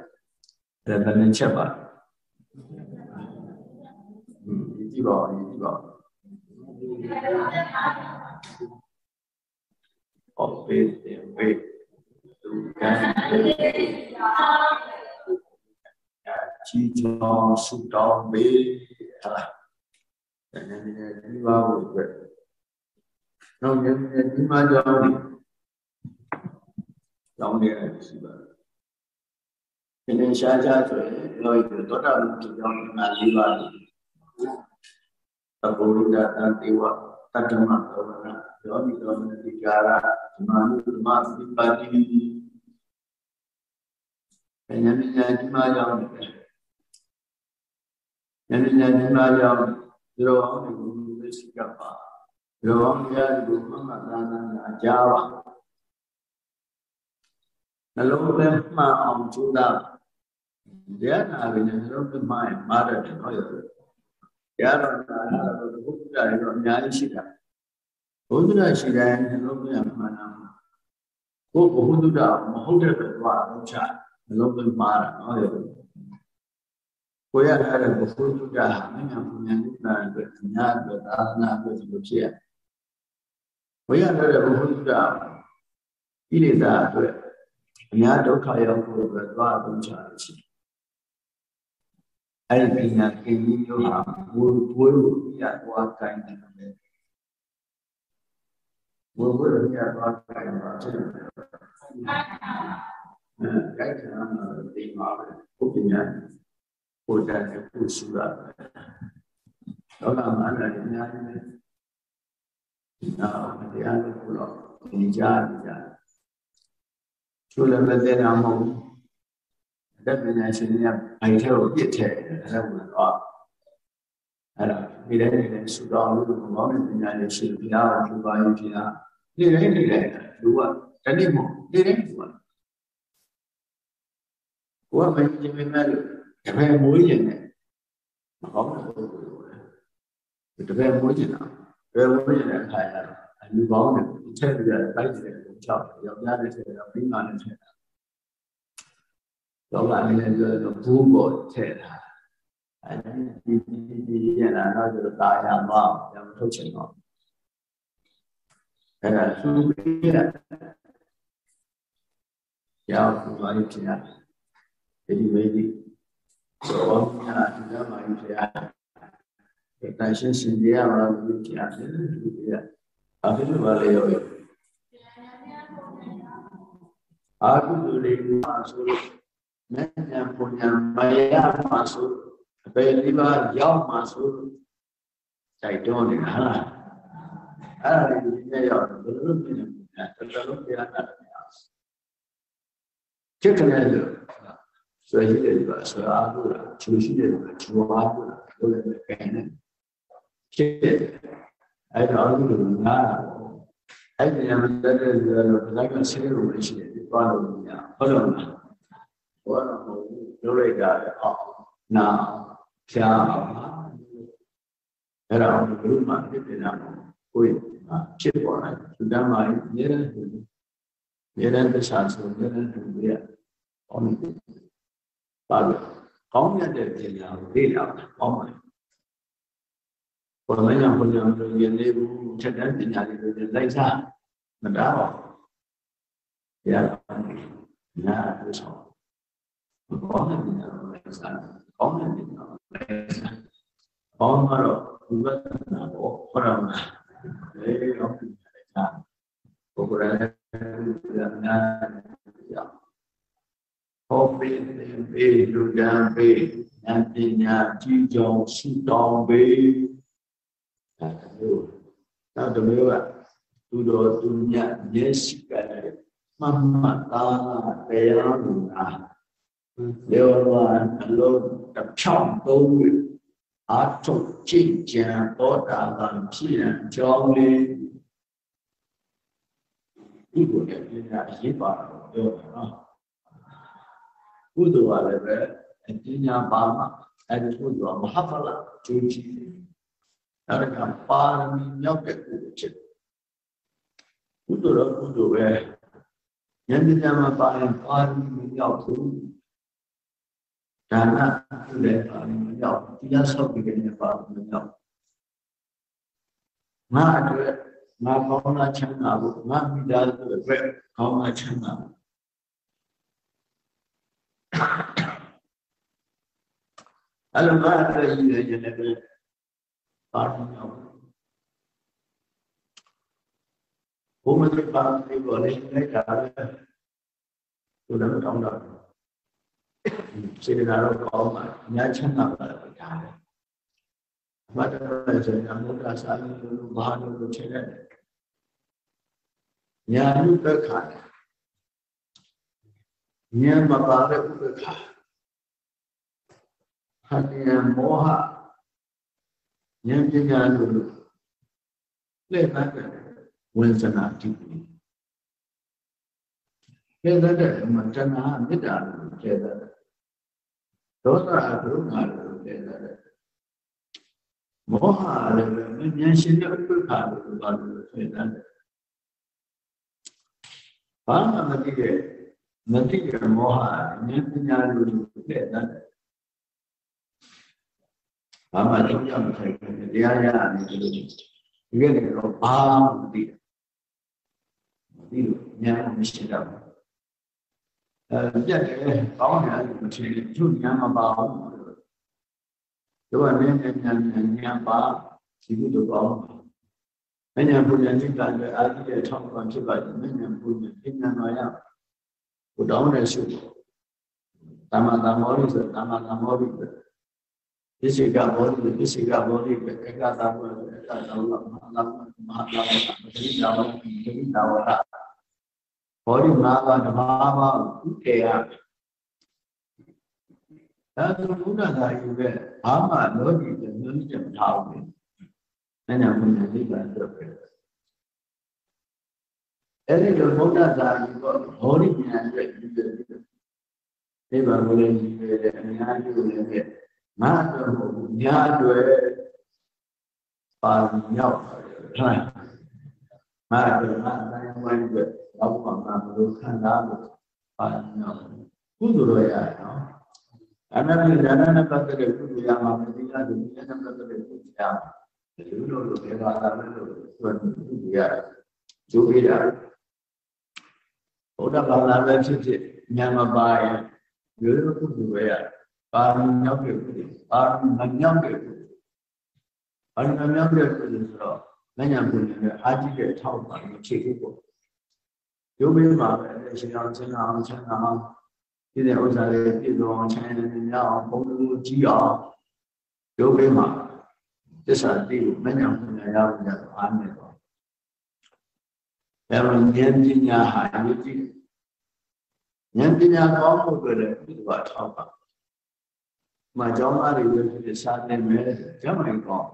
အဲ့ဒါလည်းချက်ပါဒီကြည့်ပါဦးဒီကြည့်ပါအော်ပေတယ်ပေသူ ကံကြီးကျော်ဆုတောင်းပေးဟာလားနည်းနည်းဒီပါဖို့အတွက်နောက်နည်းနည်းဒီမှာကြောင်းကြောင်းနေတာရှိပါတယ်။ဒီနေ့ရှားကြဆိုရင်ပြောရသောတာပန်ကြောင်းနာ၄ပါးသဘောရတန်တေဝတတ္တမသောမနာယောနိသောမနတိကာရဓမ္မနုဓမ္မသီပါတိပညာပညာဒီမှာကြောင်းတယ်။ ဉာဏ်ပညာဒီမှာကြောင်းဒီလိုအောင်ဒီလိုသိစိကပါဒီလိုအောင်ကြားဒီလိုမှတ်မှတ်သားသားအကြပါနှလုံးသွင်းမှန်အောင်ကြိုးစားတရားနာပြီးနှလုံးသွင်းမှန်မာတယ်တော့ရတယ်တရားတော်နာတော့ဘုရားရတော့အများကြီးရှိတာဘုရားရှိတယ်နှလုံးသွင်းမှန်တာကိုဘုဟုတ္တမဟုတ်တဲ့ဘက်သွားတော့ချနှလုံးသွင်းမှားတာနော်ရတယ် ကိုရထားတဲ့ဘုဟုတ္တဟာမင်းကဘုရားနိဗ္ဗာန်အတွက်အများအတွက်သာသနာအတွက်ဒီလိုဖြစ်ရကိုရထားတဲ့ဘုဟုတ္တဣရိသာအတွက်အများဒုက္ခရောက်ဖို့အတွက်သွားသုံးချရရှိအဲ့ဒီပညာကိန်းကြီးတို့ဟာဘိုးဘိုးတို့ပြသွားကိုင်းတယ်လေဘိုးဘိုးတို့ပြသွားကိုင်းပါဖြစ်တယ်အဲကိုင်းတယ်နော်ဒီမှာပဲဘုပညာ ကိုယ်တိုင်ကိုရှုရတယ်တော့လာမှလည်းအများကြီးပဲနော်တရားလို့ပြောတော့ဒီကြားကြချိုးလည်းမသိတာမဟုတ်ဘူးအတတ်ပညာရှင်တွေကဘိုင်ထဲကိုပြစ်ထည့်တယ်အဲ့ဒါကတော့အဲ့ဒါဒီတိုင်းဒီတိုင်းဆူတော်လို့ဘောင်းနဲ့ပညာရှင်ရှင်ဘုရားကိုပါရင်ဘုရားဒီတိုင်းဒီတိုင်းလူကတနည်းမဟုတ်ဒီတိုင်းလူကကိုကမင်းကြီးမင်းလို့တပည့်မွေးရ င်လည်းမဟုတ်ဘူးတပည့်မွေးရင်တော့တပည့်မွေးရင်လည်းခါရတော့လူပေါင်းနဲ့ထည့်ပြီးတော့တိုက်တယ်၆ယောက်ျားနဲ့ထည့်တာမိန်းမနဲ့ထည့်တာလောကအနေနဲ့ပြောတော့ဘူးပေါ်ထည့်တာအဲဒီဒီဒီရလာတော့ကျတော့တာယာမရမထုတ်ချ င်တော့အဲ့ဒါသူပြရရောက်သွားပြီဖြစ်ရတယ်ဒီမေဒီသောမြတ်ဒီကမှာဖြစ်ရတယ်တန်ရှင်းစင်ကြရမှာဖြစ်ရတယ်ဒီပြရအခုလိုပါလေရောအာဟုတုလေးမှာဆိုလို့မဉ္ဇဉ်ပုံညာမယမှာဆိုအပေလေးပါရောက်မှာဆိုစိုက်တွန်းနေတာဟာအဲ့ဒါလေးဒီနေ့ရောက်ဘယ်လိုဖြစ်နေလဲတော်တော်ပြရတာဖြစ်ကြတယ်လို့ ဆွေရှိတယ်ကဆွေအားလို့ချူရှိတယ်ကချူအားလို့လို့လည်းကြိုင်နေဖြစ်တယ်အဲ့တော့အခုလိုငါအဲ့ဒီဉာဏ်တက်တဲ့လူကတော့ဒါကဆင်းရဲလို့ရှိတယ်သွားလို့မရဟုတ်လို့လားဘောတော့မဟုတ်ဘူးပြောလိုက်တာအော်နာဖြာအဲ့ဒါဘုရားဖြစ်နေတာကိုယ်ဖြစ်ပေါ်လာသူတမ်းမှာအများနဲ့အများနဲ့တခြားဆိုအများနဲ့တူရအောင် ပါလို့ကောင်းမြတ်တဲ့ပညာကိုလေ့လာကောင်းပါဘုရားညာဘုရားတို့ယနေ့ဘူးချက်တန်းပညာတွေလိုက်စားမတားပါဘုရားနာလို့ဆိုကောင်းတဲ့ပညာကိုလိုက်စားကောင်းတဲ့ပညာကိုလိုက်စားကောင်းတော့ဝိပဿနာကို ဟောရမှာလေတော့ပညာလိုက်စားဘုရားရဲ့နာရဟောပေးတယ်ပေးလူတန်းပေးဉာဏ်ပညာကြီးကြောင်ရှုတောင်းပေးအဲလိုနောက်တစ်မျိုးကသူတော်သူမြတ်မျက်စိကလည်းမှန်မှန်သားတရားလူအားလေဝါအလုံးတစ်ဖြောင်းသုံးပြီးအာထုတ်ကြည်ကြံပေါ်တာကဖြစ်ရန်ကြောင်းလေးဒီကိုလည်းပြညာအရေးပါတော့ပြောတာနော် ကုသိုလ်ကလည်းပဲပညာပါမှာအဲဒီကုသိုလ်ကမဟာဖလကျိုးကြီးတယ်အဲဒါကပါရမီမြောက်တဲ့ကုသိုလ်ဖြစ်ကုသိုလ်တော့ကုသိုလ်ပဲဉာဏ်ပညာမှာပါရင်ပါရမီမြောက်ဘူးဒါနကုလည်းပါရမီမြောက်တရားဆောက်ပြီးတဲ့ပါရမီမြောက်ငါအတွက်ငါကောင်းတာချမ်းသာဖို့ငါမိသားစုအတွက်ကောင်းတာချမ်းသာဖို့ အဲ့လိုငါအတွက်ရည်ရခြင်းနဲ့ပါရမီမြောက်ဘုမတိပါတိကိုလည်းလိုက်တာလေသူလည်းတောင်းတာစေတနာတော့ကောင်းပါအများချမ်းသာပါတော့ဒါပဲအမှတ်တရဆိုရင်အမှုတာစာလို့လို့ဘာလို့လို့ချက်တဲ့ညာနုပက္ခဉာဏ်မပါတဲ့ဥပ္ပခ ဟာဉာဏ်မောဟဉာဏ်ပညာလို့လက်မှတ်တယ်ဝင်စနာတိပိကျဲတဲ့မတဏှာမေတ္တာလို့ကျဲတဲ့ဒေါသအဒုက္ခလို့ကျဲတဲ့မောဟလည်းဉာဏ်ရှင်ရဲ့ဥပ္ပခါလို့ပါလို့ကျဲတဲ့ဘာမှမသိတဲ့မသိတဲ့မောဟဉာဏ်ပညာလို့ကျဲတဲ့ ဘာမှကြောက်ကြမဆိုင်ဘူးတရားရနေတယ်လို့ဒီကနေ့တော့ဘာမှမသိဘူးပြီးလို့ညာမရှိတော့ဘူးအဲပြတ်တယ်ကောင်းတယ်လို့ထင်တယ်သူညာမပါဘူးတို့ကလည်းဉာဏ်ဉာဏ်ဉာဏ်ပါဒီလိုတော့ကောင်းတယ်ဉာဏ်ပူဉာဏ်တိကလည်းအာတိရဲ့ထောက်ပံ့ဖြစ်ပါရဲ့ဉာဏ်ပူဉာဏ်ပညာတော်ရဘုတောင်းတဲ့ရှုသမ္မာသမ္မောရိဆိုသမ္မာသမ္မောရိပဲ ပစ္စေကဘောဓိပစ္စေကဘောဓိပဲကကသာဘောဓိကကသာဘောမဟာလာမဟာလာမဟာတိတာဝတိတာဝတာဘောဓိ၅ပါးဓမ္မပါးဥတေယဒါသူဘုရားသာယူပဲဘာမှလောကီကမျိုးချက်မထားဘူး။အဲ့ဒါဘုရားသိပါတော့ပဲ။အဲ့ဒီလိုဘုရားသာယူတော့ဘောဓိဉာဏ်အတွက်ယူတယ်။ဒီဘာလို့လဲယူတယ်အများကြီးလို့လည်း ငါအတွက်မဟုတ်ဘူးညာအတွက်ပါမြောက်တယ်။ငါအတွက်ငါအတိုင်းဝိုင်းအတွက်ရောက်ပါမှာဘယ်လိုခံစားလို့ပါနော်ကုသိုလ်တော့ရနော်အနန္တဉာဏနဲ့ပတ်သက်တဲ့ကုသိုလ်ရမှာမသိလားဒီဉာဏ်နဲ့ပတ်သက်တဲ့ကုသိုလ်ရမှာဒီလိုလိုလိုဒေဝတာလည်းလို့သူကကုသိုလ်ရကျိုးပေးတာဘုရားဘာသာပဲဖြစ်ဖြစ်ဉာဏ်မပါရင်ရိုးရိုးကုသိုလ်ပဲရပါမမြောက်တဲ့ကု သိုလ်ပါမမြောက်တဲ့ကုသိုလ်ပါမမြောက်တဲ့ကုသိုလ်ဆိုတော့ဉာဏ်ပုညနဲ့အာကြည့်တဲ့အထောက်ပါမဖြစ်ဘူးပေါ့ရုပ်ပေးပါပဲရှင်အောင်ချင်းအောင်ချင်းအောင်ဒီတဲ့ဥစ္စာတွေပြည့်စုံအောင်ချင်းနေမြအောင်ဘုံလူကြီးအောင်ရုပ်ပေးမှာသစ္စာသိလို့မညံပညာရဖို့ရအားနေတော့ဒါ မှဉာဏ်ပညာဟာအရေးကြီးဉာဏ်ပညာကောင်းဖို့အတွက်လည်းဒီလိုထောက်ပါမှာကျောင်းသားတွေပဲဖြစ်စာသင်မယ်ကျမ်းမိုင်ကောင်း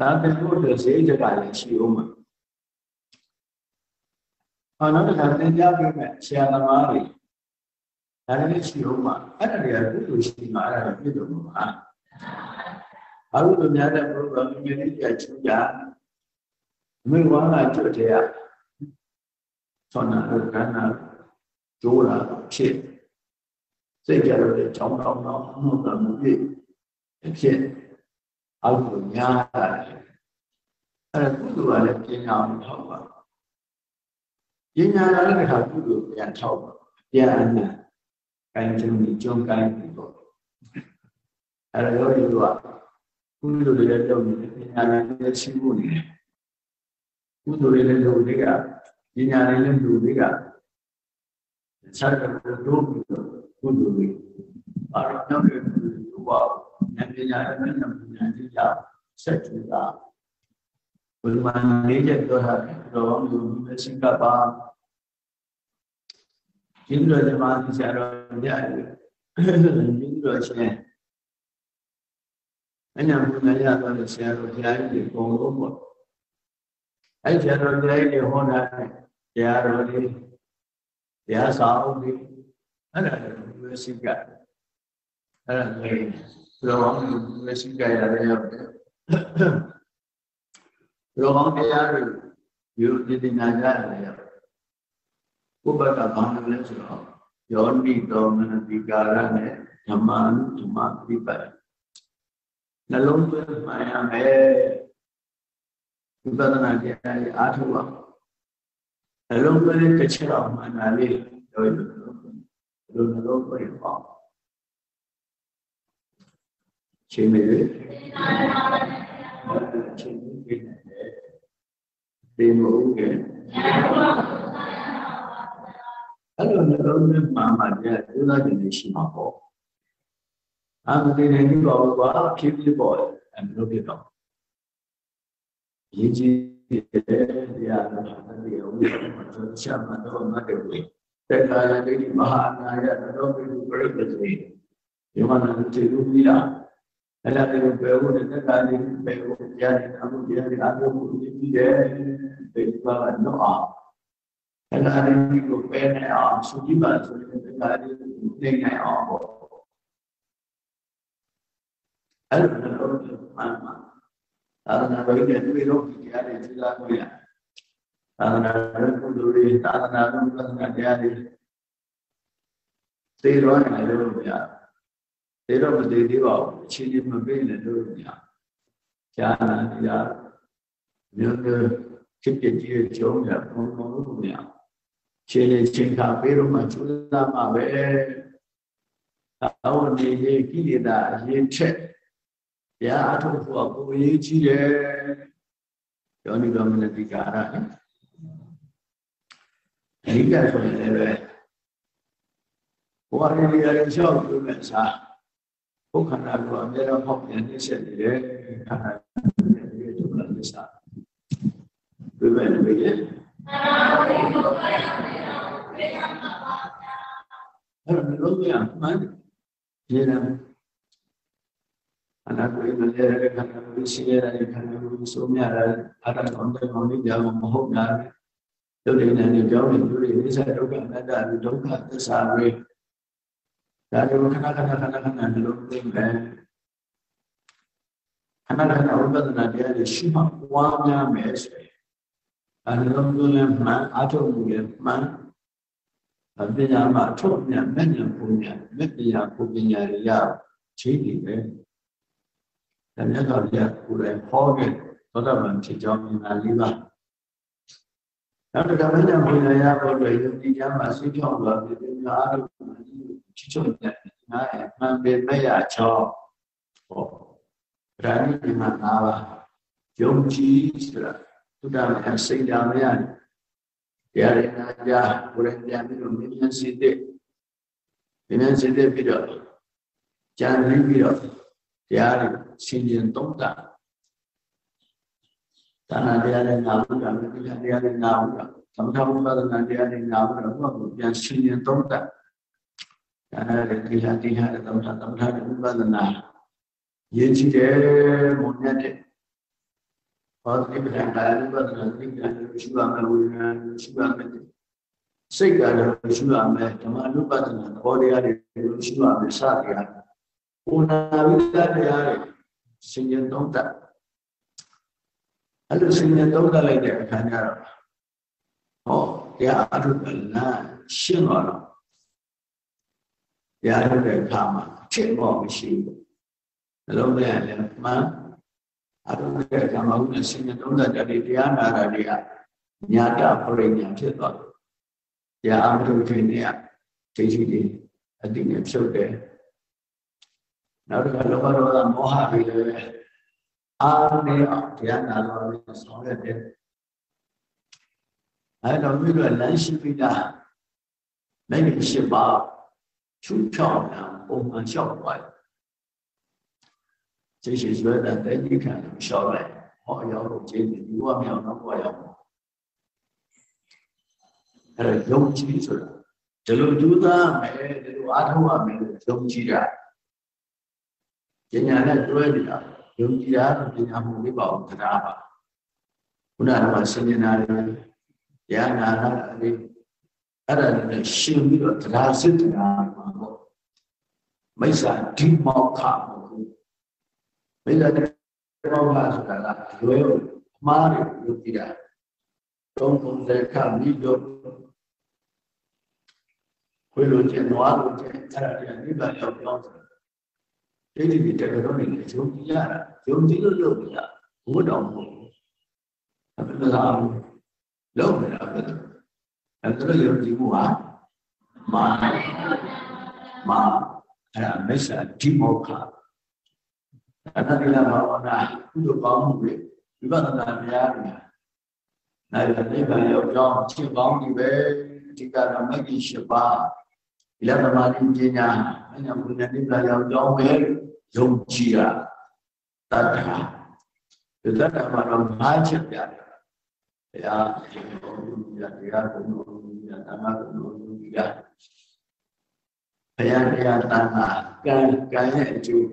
သာသင်ဖို့အတွက်ဈေးကြကလည်းရှိအောင်မှာဟောနောက်တစ်ခါသင်ကြားပေးမယ်ဆရာသမားတွေဒါလည်းရှိအောင်ပါအဲ့ဒါတွေကကုသိုလ်ရှိမှအဲ့ဒါပြည့်စုံမှာဘာလို့လဲများတဲ့ဘုရားမြင်နေကြချူကြမိဝါကကျွတ်တဲ့ဆောနာကဏ္ဍကျိုးလာဖြစ် စိတ်ကြတော့လေကြောင်းတောင်းတော့မှုတော်မှုဖြစ်ဖြစ်အောက်ကိုညားတာအဲ့ဒါကုသိုလ်ကလည်းပညာအောင်ထောက်ပါပညာလာတဲ့ခါကုသိုလ်ပြန်ထောက်ပါပြန်အနာကိုင်းကျုံကြီးကျုံကိုင်းပြီးတော့အဲ့ဒါရောဒီလိုကကုသိုလ်တွေလည်းလုပ်နေတယ်ပညာလည်းရှိဖို့နေတယ်ကုသိုလ်တွေလည်းလုပ်တွေကပညာတွေလည်းလုပ်တွေကဆက်ကတော့တို့ပြီး တော့ကုသိုလ်တွေအားလုံးနောက်တဲ့ကုသိုလ်တွေဘာဉာဏ်ပညာနဲ့ဉာဏ်ပညာကြီးကြောင့်ဆက်ကြည့်တာဘုရားလေးချက်ပြောတာတော့လူမျိုးစိကပါကျင်းတော်ဇမားဆရာတော်ကြားတယ်ကျင်းတော်ရှင်အညာဘု ရားရတော့ဆရာတော်ဘုရားကြီးပုံလို့ပေါ့အဲ့ဆရာတော်ဘုရားကြီးဟောတာတရားတော်လေးတရားစာအုပ်လေးအဲ့ဒါလည်းလူမျိုးစိကအဲ့ဒါလည်းဘုရားလူမျိုးစိကရတဲ့ရောက်တယ်ရောကောင်းတရားတွေယူတည်နာကြရတယ်ဥပ္ပကဘာလို့လဲဆိုတော့ယောနိတော်မနတိကာရနဲ့ဓမ္မအနုဓမ္မပြိပတ်နှလုံးသွင်းမှန်ရမယ်ဝိပဿနာတရားကြီးအားထုတ်အောင်နှလုံးသွင်းတစ်ချက်အောင်မှန်တာလေးပြောရ လို့နှလုံးသွင်းပေါ့ချိန်မေချိန်မေသိမှုကဲအဲ့လိုနှလုံးသွင်းမှမှကြည့်ဥဒ္ဒတိနေရှိမှာပေါ့အာမတိနေပြီပေါ့ကွာဖြစ်ဖြစ်ပေါ့အဲ့လိုဖြစ်တော့ရေးကြီးတဲ့တရားတော်တရားဝိပဿနာရှာမှတော့မတည့်ဘူးတေကာယဒိဋ္ဌိမဟာနာယတော်ပိပုပရိပ္ပစေဒီမှာလည်းတေလူပြီးလားအဲ့ဒါတွေကိုဘယ်လိုနဲ့တက်တာလဲဘယ်လိုကြားတယ်အမှုကြားတယ်အမှုကိုကြည့်တယ်ဒီပါတော့အော င်အဲ့ဒါတွေကိုပဲနိုင်အောင်စုကြည့်ပါဆိုရင်ဒီကားလေးနေနိုင်အောင်ပေါ့အဲ့ဒါတော့မှန်မှန် သာသနာ့ဘယ်နဲ့တွေ့တော့ဒီကြားတွေသိလာလို့ရသာသနာ့ကုသိုလ်တွေသာသနာ့ဘုရားတရားတွေသိတော့နိုင်လို့မရဘူးသေတော့မသေးသေးပါဘူးအချိန်ကြီးမပေးနဲ့လို့ညဈာနာတရားမျိုးမျိုးဖြစ်ဖြစ်ကြီးကြုံရဘုံဘုံလို့ညခြေလေးချိန်ခါပေးတော့မှကျူးလာမှာပဲအဝနေရေးကိလေသာအရင်ထက်တရားအထုတ်ဖို့ကိုယ်ရေးကြီးတယ်ယောနိတော်မနတိကာရ အဓိကဆိုရင်လည်းဘဝရည်ရည်လျှောက်လို့မဲ့စားဘုခန္ဓာကိုအမြဲတမ်းဟောပြန်နှိမ့်ဆက်နေတယ်ခန္ဓာရဲ့ဒုက္ခသစ္စာပြည့်မဲ့နေရဲ့အဲ့တော့လုံးဝမှန်နေတယ်အနာကိုယ်နဲ့လည်းခန္ဓာကိုယ်ရှိရတဲ့ခန္ဓာကိုယ်ဆုံးမြတာအတ္တကောင်းတဲ့ကောင်းလေးကြောင့်မဟုတ်တာ ဒုက္ခနဲ့ကြောင်းနေသူတွေအိစ္ဆဒုက္ခအနတ္တဒုက္ခသစ္စာတွေဒါကြောင့်ခဏခဏခဏခဏနှလုံးသွင်းမယ်ခဏခဏဥပဒနာတရားတွေရှိမှဝါများမယ်ဆိုရင်အနှလုံးသွင်းလည်းမှန်အထုတ်မှုလည်းမှန်အပညာမှာထုတ်မြတ်မဲ့ဉာဏ်ပူညာမဲ့ပညာပူပညာတွေရချိန်နေပဲဒါမြတ်စွာဘုရားကိုယ်တိုင်ဟောခဲ့သောတာပန်ဖြစ်ကြောင်းမြင်လာလေးပါ နောက်တစ်ခါမဉာဏ်ပူညာရဖို့အတွက်ယုံကြည်ခြင်းမှာစိတ်ဖြောင်းသွားပြီးဒီအားလုံးချစ်ချုံတဲ့နားမှန်ပေမဲ့ရချောဟောဗราဏိဒီမှာနာပါယုံကြည်ဆိုတာသုတ္တမဟစိတ်ဓာမရတရားရနာကြကိုယ်တိုင်ပြန်ပြီးတော့မြင်မြန်စိတ်တဲ့မြင်မြန်စိတ်တဲ့ပြီးတော့ကြံပြီးပြီးတော့တရားရရှင်ရင်သုံးတာ သာနာတရားနဲ့နာမှုကမြင်တရားနဲ့နာမှုကသမထဝိပဿနာတရားနဲ့နာမှုကဘုရားကိုပြန်ရှင်ရင်သုံးတာဒါနဲ့တိဟာတိဟာသမထသမထဝိပဿနာရည်ကြည်တယ်မုံမြတ်တဲ့ဟောတိပ္ပံကာယဝိပဿနာသိက္ခာရှိပါမယ်ဝိညာဉ်ရှိပါမယ်စိတ်ကလည်းရှုရမယ်ဓမ္မနုပဒနာသဘောတရားတွေလို့ရှုရမယ်စသည်အားဘုနာဝိသတရားတွေရှင်ရင်သုံးသပ် အဲ့လိုရှင်ရင်သုံးသပ်လိုက်တဲ့အခါကျတော့ဟောတရားအထုကလမ်းရှင်းသွားတော့တရားထုတ်တဲ့အခါမှာချစ်တော့မရှိဘူးနှလုံးထဲလည်းမှန်အထုတဲ့အခါမှာဦးနဲ့ရှင်ရင်သုံးသပ်တဲ့တရားနာတာတွေကညာတပရိညာဖြစ်သွားတယ်တရားအထုခြင်းတွေကဒိဋ္ဌိတွေအတိနဲ့ဖြုတ်တယ်နောက်တစ်ခါလောဘဒေါသမောဟတွေလည်း အားနဲ့အောင်တရားနာတော်ကိုဆောင်ရွက်တယ်အဲတော့မြို့ကလမ်းရှိပြီလားနိုင်ပြီရှိပါချူချောင်းတာပုံမှန်လျှောက်သွားတယ်ကျေးဇူးစွဲတဲ့တတိခံကိုလျှောက်လိုက်ဟောရောက်လို့ကျေးဇူးဒီဝမြောက်တော့ဟောရောက်အဲတော့ယုံကြည်ဆိုတာဒီလိုကြိုးစားမယ်ဒီလိုအားထုတ်ရမယ်လို့ယုံကြည်တာဉာဏ်နဲ့တွဲနေတာ ယုံကြည်တာပညာမှုလေးပါအောင်တရားပါခုနကဆင်ញနာတယ်တရားနာတာလေးအဲ့ဒါနဲ့ရှင်ပြီးတော့တရားစစ်တရားမှာပေါ့မိစ္ဆာဒီမောခမဟုတ်ဘူးမိစ္ဆာဒီမောခဆိုတာကလွယ်အမှားတွေယုံကြည်တာတုံးပုံစံခမိတော့ခွေလိုချင်နွားလိုချင်အဲ့ဒါတွေကနိဗ္ဗာန်ရောက်ပြောင်းတယ် ဒိဋ္ဌိတွေတကယ်တော့နေယုံကြည်ရတာယုံကြည်လို့လုပ်မရဘုတော်မဟုတ်ဘူးအဲ့ဒါကလုပ်နေတာပဲအဲ့ဒါယုံကြည်မှုဟာမာမာအဲ့ဒါမိစ္ဆာဒီမောခအတ္တကိလဘာဝနာကုသိုလ်ကောင်းမှုတွေဝိပဿနာများတွေနိုင်တဲ့နိဗ္ဗာန်ရောက်ကြောင်းချင်းပေါင်းဒီပဲအဓိကတော့မဂ္ဂင်၈ပါးဒီလသမာဓိပညာအညာဘုရားနိဗ္ဗာန်ရောက်ကြောင်းပဲ ယုံကြည်တာတတ္ထာဒီတတ္ထာမှာတော့ငါးချက်ပြတယ်တရားဘုရားတရားဘုရားဓမ္မဘုရားဘုရားတရားတဏ္ဍာကံကံရဲ့အကျိုး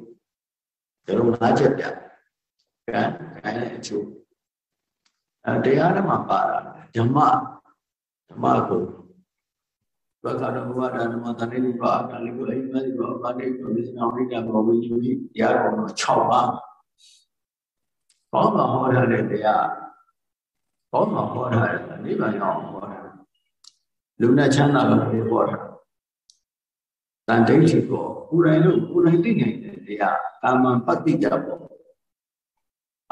ဒါတော့ငါးချက်ပြကံကံရဲ့အကျိုးအဲတရားဓမ္မပါတာဓမ္မဓမ္မကို ဘဂရဘဝဓမ္မတဏိပါကာလိကိုအိမတိဘောပါတိကိုဝိသနာဝိတ္တဘောဝိညူဟိတရားတော်မှာ6ပါးဘောမှာဟောထားတဲ့တရားဘောမှာဟောထားတဲ့နိဗ္ဗာန်ရောက်ဟောထားလူနဲ့ချမ်းသာလို့ဟောထားတန်တိတ်ရှိကိုကိုယ်တိုင်လို့ကိုယ်တိုင်သိနိုင်တဲ့တရားကာမပတ္တိကြဘော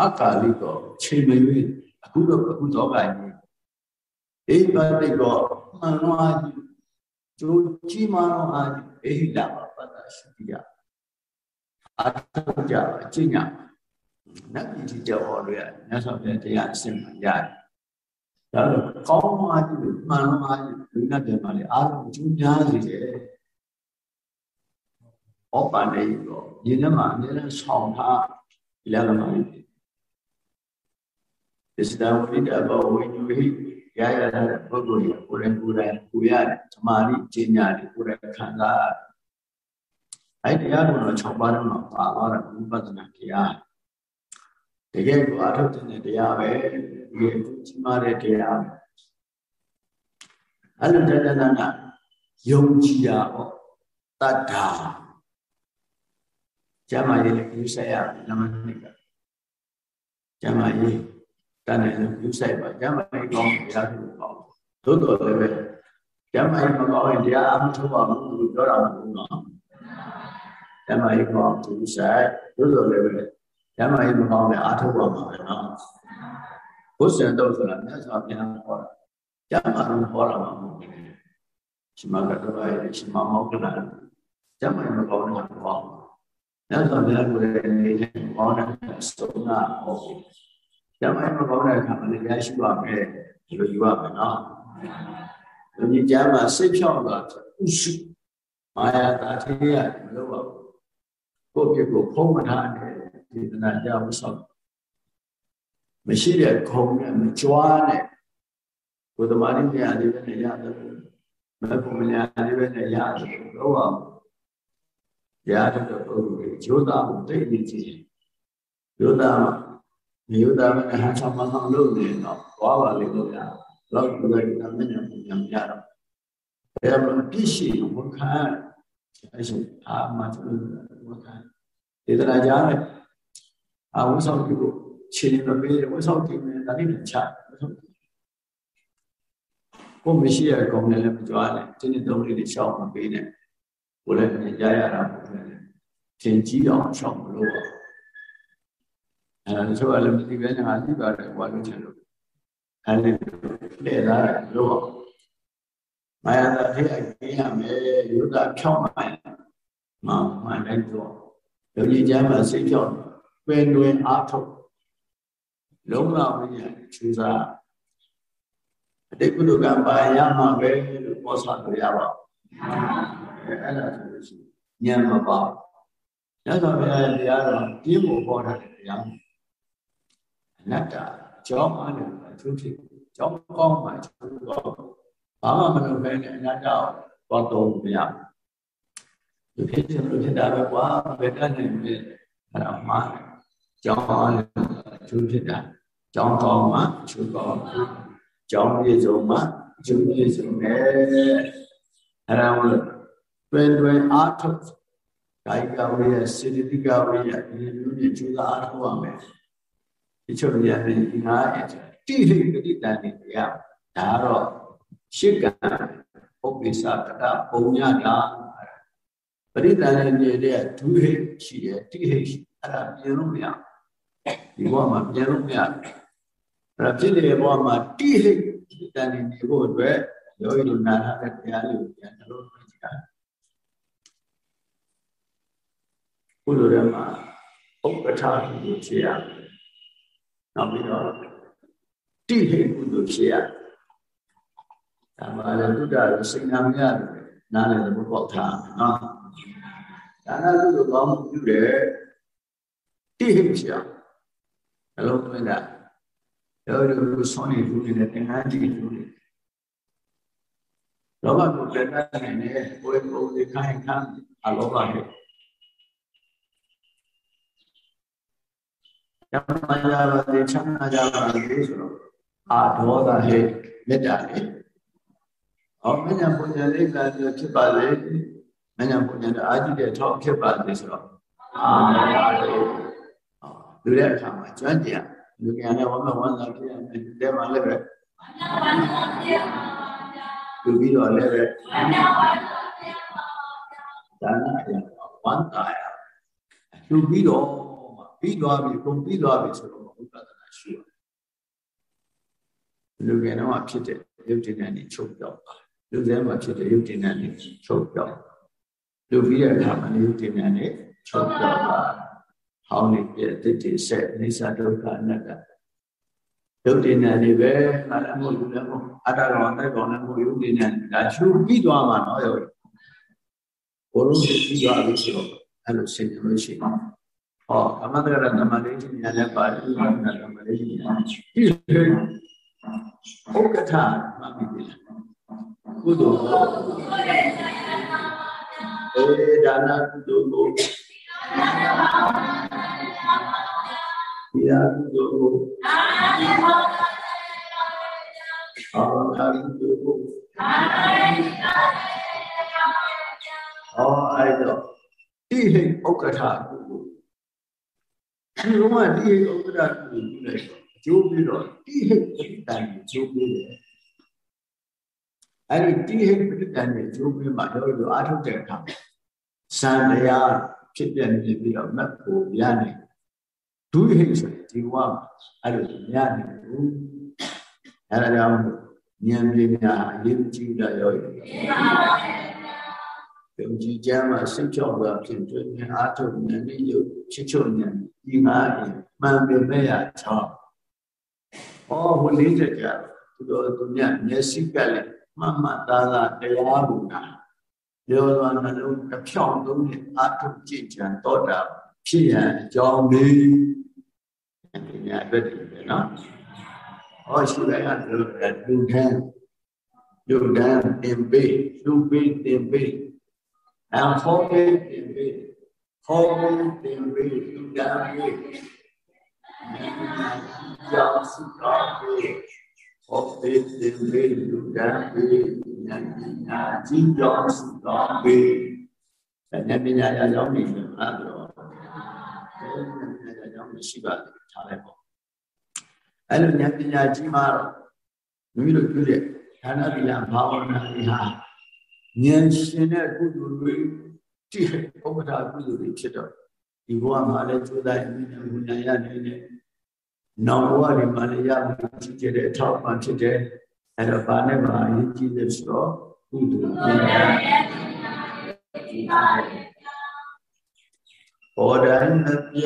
အကာလိကိုချိန်မရွေးအခုတော့အခုတော့ကကြီးအိပတိကောမှန်တော့အ ကြီးကျိုးကြီးမာတော့အကြီးအိဟိလာပတ္တရှိတိယအတ္တကြအကျင့်ညာနတ်ပြည်ကြီးကြော်လို့ရမြတ်စွာဘုရားတရားအစစ်မှရတယ်ဒါတော့ကောင်းမှအကြီးမှန်တော့အကြီးလူနဲ့ပြန်ပါလေအားလုံးကျူးများစေတယ်ဩပန်နေရောဒီနေ့မှာအများနဲ့ဆောင်းထားလည်းလည်းမှာသစ္စတဝိတဘဝိညုဟိ ရရတဲ့ပုဂ္ဂိုလ်ကိုယ်တိုင်ကိုယ်တိုင်ကိုရတဲ့ဓမ္မရိကျင့်ညာတွေကိုယ်တိုင်ခံစားအဲ့တရားတော်6ပါးတော့ပါသွားတာဝိပဿနာတရားတကယ်ကိုအထုတ်တဲ့တရားပဲဒီအကြီးမားတဲ့တရားပဲအဲ့လိုတဏ္ဍနာယုံကြည်တာဟောတတ္ထာကျမ်းမာရေးလည်းယူဆက်ရနမနိကကျမ်းမာရေး တန်တယ်ယူဆိုင်ပါကျမ်းမာရေးကောင်းတရားထုကောင်းသို့တော်လည်းပဲကျမ်းမာရေးမကောင်းရင်တရားအမှထုတ်ပါဘူးလို့ပြောတာမဟုတ်ဘူးနော်ကျမ်းမာရေးကောင်းယူဆိုင်သို့တော်လည်းပဲကျမ်းမာရေးမကောင်းရင်အားထုတ်ပါမှာပဲနော်ဘုဇင်တော့ဆိုတာမြတ်စွာဘုရားဟောတာကျမ်းမာရေးဟောတာမဟုတ်ဘူးရှင်မကတော့ရဲ့ရှင်မမောက္ကလကျမ်းမာရေးမကောင်းတော့ဘောမြတ်စွာဘုရားကိုယ်တိုင်နေဘောင်းနဲ့ဆုံးနာဟော ကျမ်းမိုင်းမကောင်းတဲ့အခါမှာလည်းရရှိပါမယ်ဒီလိုယူရမယ်နော်။ဒီကျမ်းမှာစိတ်ဖြောင်းတာဥရှိမာယာတာထေးရမလို့ပါဘူး။ကိုယ့်ပြကိုဖုံးမထားနဲ့ဒီတနာကြောင့်ဆောက်မရှိတဲ့ခုံနဲ့မကြွားနဲ့ဘုဒ္ဓမာရိမြတ်လေးပဲနဲ့ရတယ်မဘုမညာလေးပဲနဲ့ရတယ်တော့ပါရားတဲ့ပုဂ္ဂိုလ်ကိုဂျိုးသားကိုသိနေကြည့်ဂျိုးသား မှာမြို့သားမနဲ့ဟန်ဆောင်မဆောင်လို့နေတော့သွားပါလိမ့်လို့ရတော့ဘုရားကမင်းနဲ့ပြန်ရတော့အဲဒါမပြည့်ရှိဝန်ခံအဲ့ဆိုအာမကျွန်တော်ဝန်ခံဒေသနာကြားတယ်အာဝဆောက်ပြုဖို့ခြေမပေးဝဆောက်ကြည့်မယ်ဒါလေးနဲ့ချကိုမရှိရကောင်းတယ်လည်းမကြွားနဲ့ဒီနေ့သုံးလေးတွေရှောက်မပေးနဲ့ကိုလည်းမြင်ကြရတာပေါ့လေသင်ကြီးအောင်ရှောက်မလို့ပါ အဲဒါဆိုလည်းမသိပဲငါသိပါတယ်ဘာလို့ချင်လို့အဲဒီလေလာလို့မာယာသာထိအကျင်းရမယ်ယုဒဖြောင်းမှန်မှမှန်တယ်တော့ယုံကြည်ကြမှာစိတ်ဖြောင်းပင်တွင်အားထုတ်လုံးဝဝိညာဉ်ချူစားအတိတ်ကုသကံပါရမှာပဲလို့ပြောဆလို့ရပါဘူးအဲ့ဒါဆိုလို့ရှိရင်ဉာဏ်မပါညသောဘုရားတရားတော်ပြင်းဖို့ပေါ်ထားတဲ့တရား အနတ္တကြောင်းအားနဲ့အထူးဖြစ်ကြောင်းကောင်းမှအထူးကောင်းဘာမှမလုပ်ဘဲနဲ့အနတ္တကိုတော့တော့မရဘူးဖြစ်ဖြစ်လို့ဖြစ်တာပဲကွာဘယ်တတ်နိုင်လဲအဲ့ဒါမှကြောင်းအားနဲ့အထူးဖြစ်တာကြောင်းကောင်းမှအထူးကောင်းကြောင်းပြည့်စုံမှအထူးပြည့်စုံတယ်အဲ့ဒါမို့တွင်တွင်အားထုတ်ကာယကဝိယစေတသိကဝိယဒီလိုမျိုးနဲ့ကျူးစာအားထုတ်ရမယ် ဒီချုပ်ရတဲ့ဒီငါးရဲ့တိဟိပတိတန်နေရဒါတော့ရှစ်ကံပုပ္ပိသကတပုံညတာပရိသန်နဲ့နေတဲ့ဒုဟိရှိတယ်တိဟိရှိအဲ့ဒါပြင်လို့မရဒီဘဝမှာပြင်လို့မရအဲ့ဒါဖြစ်တဲ့ဘဝမှာတိဟိတန်နေနေဖို့အတွက်ယောဂီတို့နာထားတဲ့တရားလေးကိုပြန်နှလုံးသွင်းကြည့်တာကုလိုထဲမှာဥပ္ပထာကိုဖြစ်ရ နောက်ပြီးတော့တိဟိကုသိုလ်ဖြစ်ရဒါမှလည်းတုဒ္ဒရစိတ်နာမရတယ်နားလည်းဘုပေါက်ထားနော်ဒါနကုသိုလ်ကောင်းမှုပြုတယ်တိဟိဖြစ်ရနှလုံးသွင်းတာရောတို့ဆောင်းနေလူနေတဲ့သင်္ကန်းကြည့်လူတွေလောဘကိုလက်တတ်နိုင်တယ်ကိုယ်ကိုယ်ဒီခိုင်းခံအလောဘနဲ့ ယမယာပါတိချမ်းသာကြပါလေဆိုတော့အာဒေါသဟိမေတ္တာလေဟောမညာပုညလေးကလည်းဖြစ်ပါလေမညာပုညအာကြည့်တဲ့ထောက်ဖြစ်ပါလေဆိုတော့အာမေတ္တာလေလူတဲ့အခါမှာကျွမ်းကျင်လူကလည်းဝမ်းမဝမ်းသာဖြစ်ရမယ်တဲမှာလည်းပဲလူပြီးတော့လည်းပဲဒါနအရာဝမ်းသာရလူပြီးတော့ ပြီးသွားပြီကုန်ပြီးသွားပြီဆိုတော့ဥပဒနာရှိတယ်လူငယ်တော့ဖြစ်တဲ့ရုပ်တည်တဲ့နေချုပ်ပြောက်ပါလူစဲမှာဖြစ်တဲ့ရုပ်တည်တဲ့နေချုပ်ပြောက်လူပြီးတဲ့အခါမှာရုပ်တည်တဲ့နေချုပ်ပြောက်ပါဟောင်းနေပြတဲ့တိတ်ဆက်အိသဒုက္ခအနတ္တရုပ်တည်တဲ့နေပဲငါလည်းမဟုတ်လူလည်းမဟုတ်အတ္တကောင်အတ္တကောင်လည်းမဟုတ်ရုပ်တည်တဲ့ဒါချုပ်ပြီးသွားမှာနော်ရောဘုရုံးပြီးသွားပြီဆိုတော့အဲ့လိုဆင်ញလို့ရှိရင် ဟောအမတ္တရဓမ္မလေးကြီးညာလည်းပါတယ်ဥပဒနာဓမ္မလေးကြီးညာဒီဥက္ကဋ္ဌမှတ်ပြီးပြီကုသိုလ်အေဒါနကုသိုလ်ကိုဒီယာကုသိုလ်ကိုအာနာကုသိုလ်ကိုဟောအဲ့တော့တိဟိဥက္ကဋ္ဌကုသိုလ် ဒီတော့မှတိဟိဥက္ကဋ္ဌကိုပြုလိုက်တော့အကျိုးပြီးတော့တိဟိပဋိတန်ကိုအကျိုးပြီးတယ်အဲ့ဒီတိဟိပဋိတန်ကိုအကျိုးပြီးမှရောရောအားထုတ်တဲ့အခါစံတရားဖြစ်ပြနေပြီးတော့မတ်ကိုရနိုင်ဒုဟိဆိုဒီဝါအဲ့လိုရနိုင်ဘူးအဲ့ဒါကြောင့်ဉာဏ်ပညာအရေးကြီးတာရောရ ယုံကြည်ကြမှာစိတ်ချော့တာဖြစ်တွင်အားထုတ်ဉာဏ်နဲ့ယုတ်ချစ်ချုပ်ဉာဏ်ဒီငါမှန်ပြမဲ့ရချောင်းဩဟိုလေးချက်ကြသူတော်သူမြတ်မျက်စိကလည်းမှန်မှန်သားသားတရားဘူးနာပြောသွားနှလုံးတစ်ဖြောင်းသုံးနဲ့အာထုကြည်ကြံတော့တာဖြစ်ရန်အကြောင်းလေးဒီညာအတွက်ဒီပဲနော်ဟောရှိလိုက်ရတယ်လူထမ်းလူထမ်းတင်ပေးလူပေးတင်ပေးအဟောပေးတင်ပေးဟောပေးတင်ပေးလူထမ်းပေးယောက်စုတော်ပေးဟောပေးတင်ပေး လူထမ်းပေးဉာဏ်ပညာကြီးကြောင့်စုတော်ပေဉာဏ်ပညာရရောက်နေတယ်အဲ့တော့ဉာဏ်ပညာရရောက်မရှိပါဘူးထားလိုက်ပေါ့အဲ့လိုဉာဏ်ပညာကြီးမှာတော့မိမိတို့ပြုတဲ့ဌာနတိယဘာဝနာတွေဟာ ဉာဏ်ရှင်တဲ့ကုသိုလ်တွေတိဥပ္ပဒါကုသိုလ်တွေဖြစ်တော့ဒီဘဝမှာလည်းကျိုးတိုင်းအမြင်နဲ့ဉာဏ်ရနေတဲ့နောင်ဘဝတွေမှာလည်းရမှာဖြစ်တဲ့အထောက်အပံ့ဖြစ်တဲ့အဲ့တော့ဘာနဲ့မှအရေးကြီးတယ်ဆိုတော့ကုသိုလ်ပညာဘောဓန်နပြ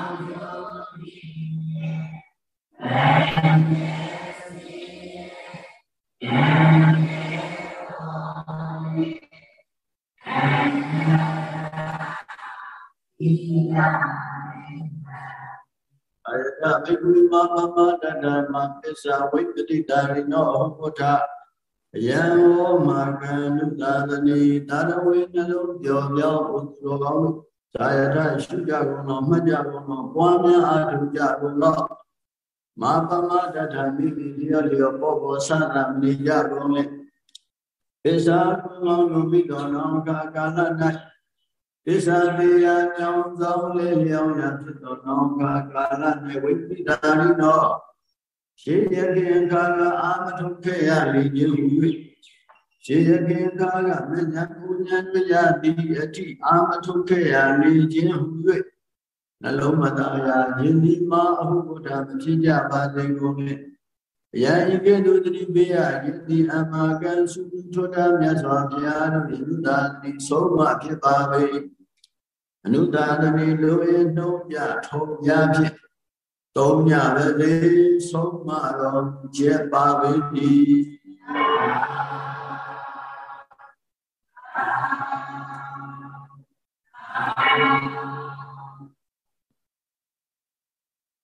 ภิกขุมามมတတမပစ္ဆဝိပတိတာရိနောဘုဒ္ဓယံဝမာကံနုသာသနေသာရဝေနှလုံးပျော်ပြောင်းဖို့သူတော်ကောင်းတို့ဇာယတရှုကြကုန်သောမှတ်ကြကုန်သောပွားများအားထုတ်ကြကုန်သော မာပမတတမိမိလျောလျောပေါ်ပေါ်ဆန္ဒမနေကြကုန်လေပစ္ဆာကုံကောင်းလူမိတော်နောကာကာလ၌သစ္စာတရားကြောင့်သောလေလျောင်းရဖြစ်သောနောင်ကာကာလ၌ဝိပိတာရိနောရှေးရခင်ခါကအာမထုတ်ခဲ့ရလေခြင်းဟူ၍ရှေးရခင်ခါကမညာပူညာတရားတိအထိအာမထုတ်ခဲ့ရလေခြင်းဟူ၍ နှလုံးမသားရာယင်ဒီမှာအဟုဘုဒ္ဓမဖြစ်ကြပါစေကုန်လေအယံဤကဲ့သို့တတိပေးရယင်ဒီအမကံစုထုတာမြတ်စွာဘုရားတို့၏လူသားတိဆုံးမဖြစ်ပါပေအနုတာသမိလိုရင်နှုံးပြထုံပြဖြင့်သုံးညပဲလေဆုံးမတော်ကျက်ပါပေ၏အလုံးကြ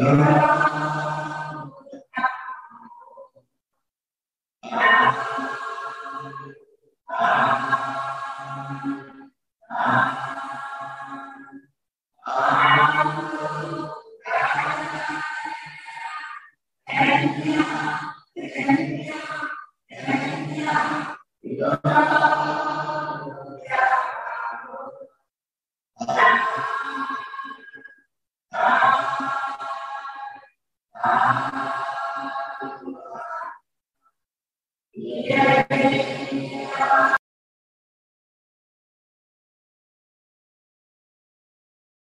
Amen.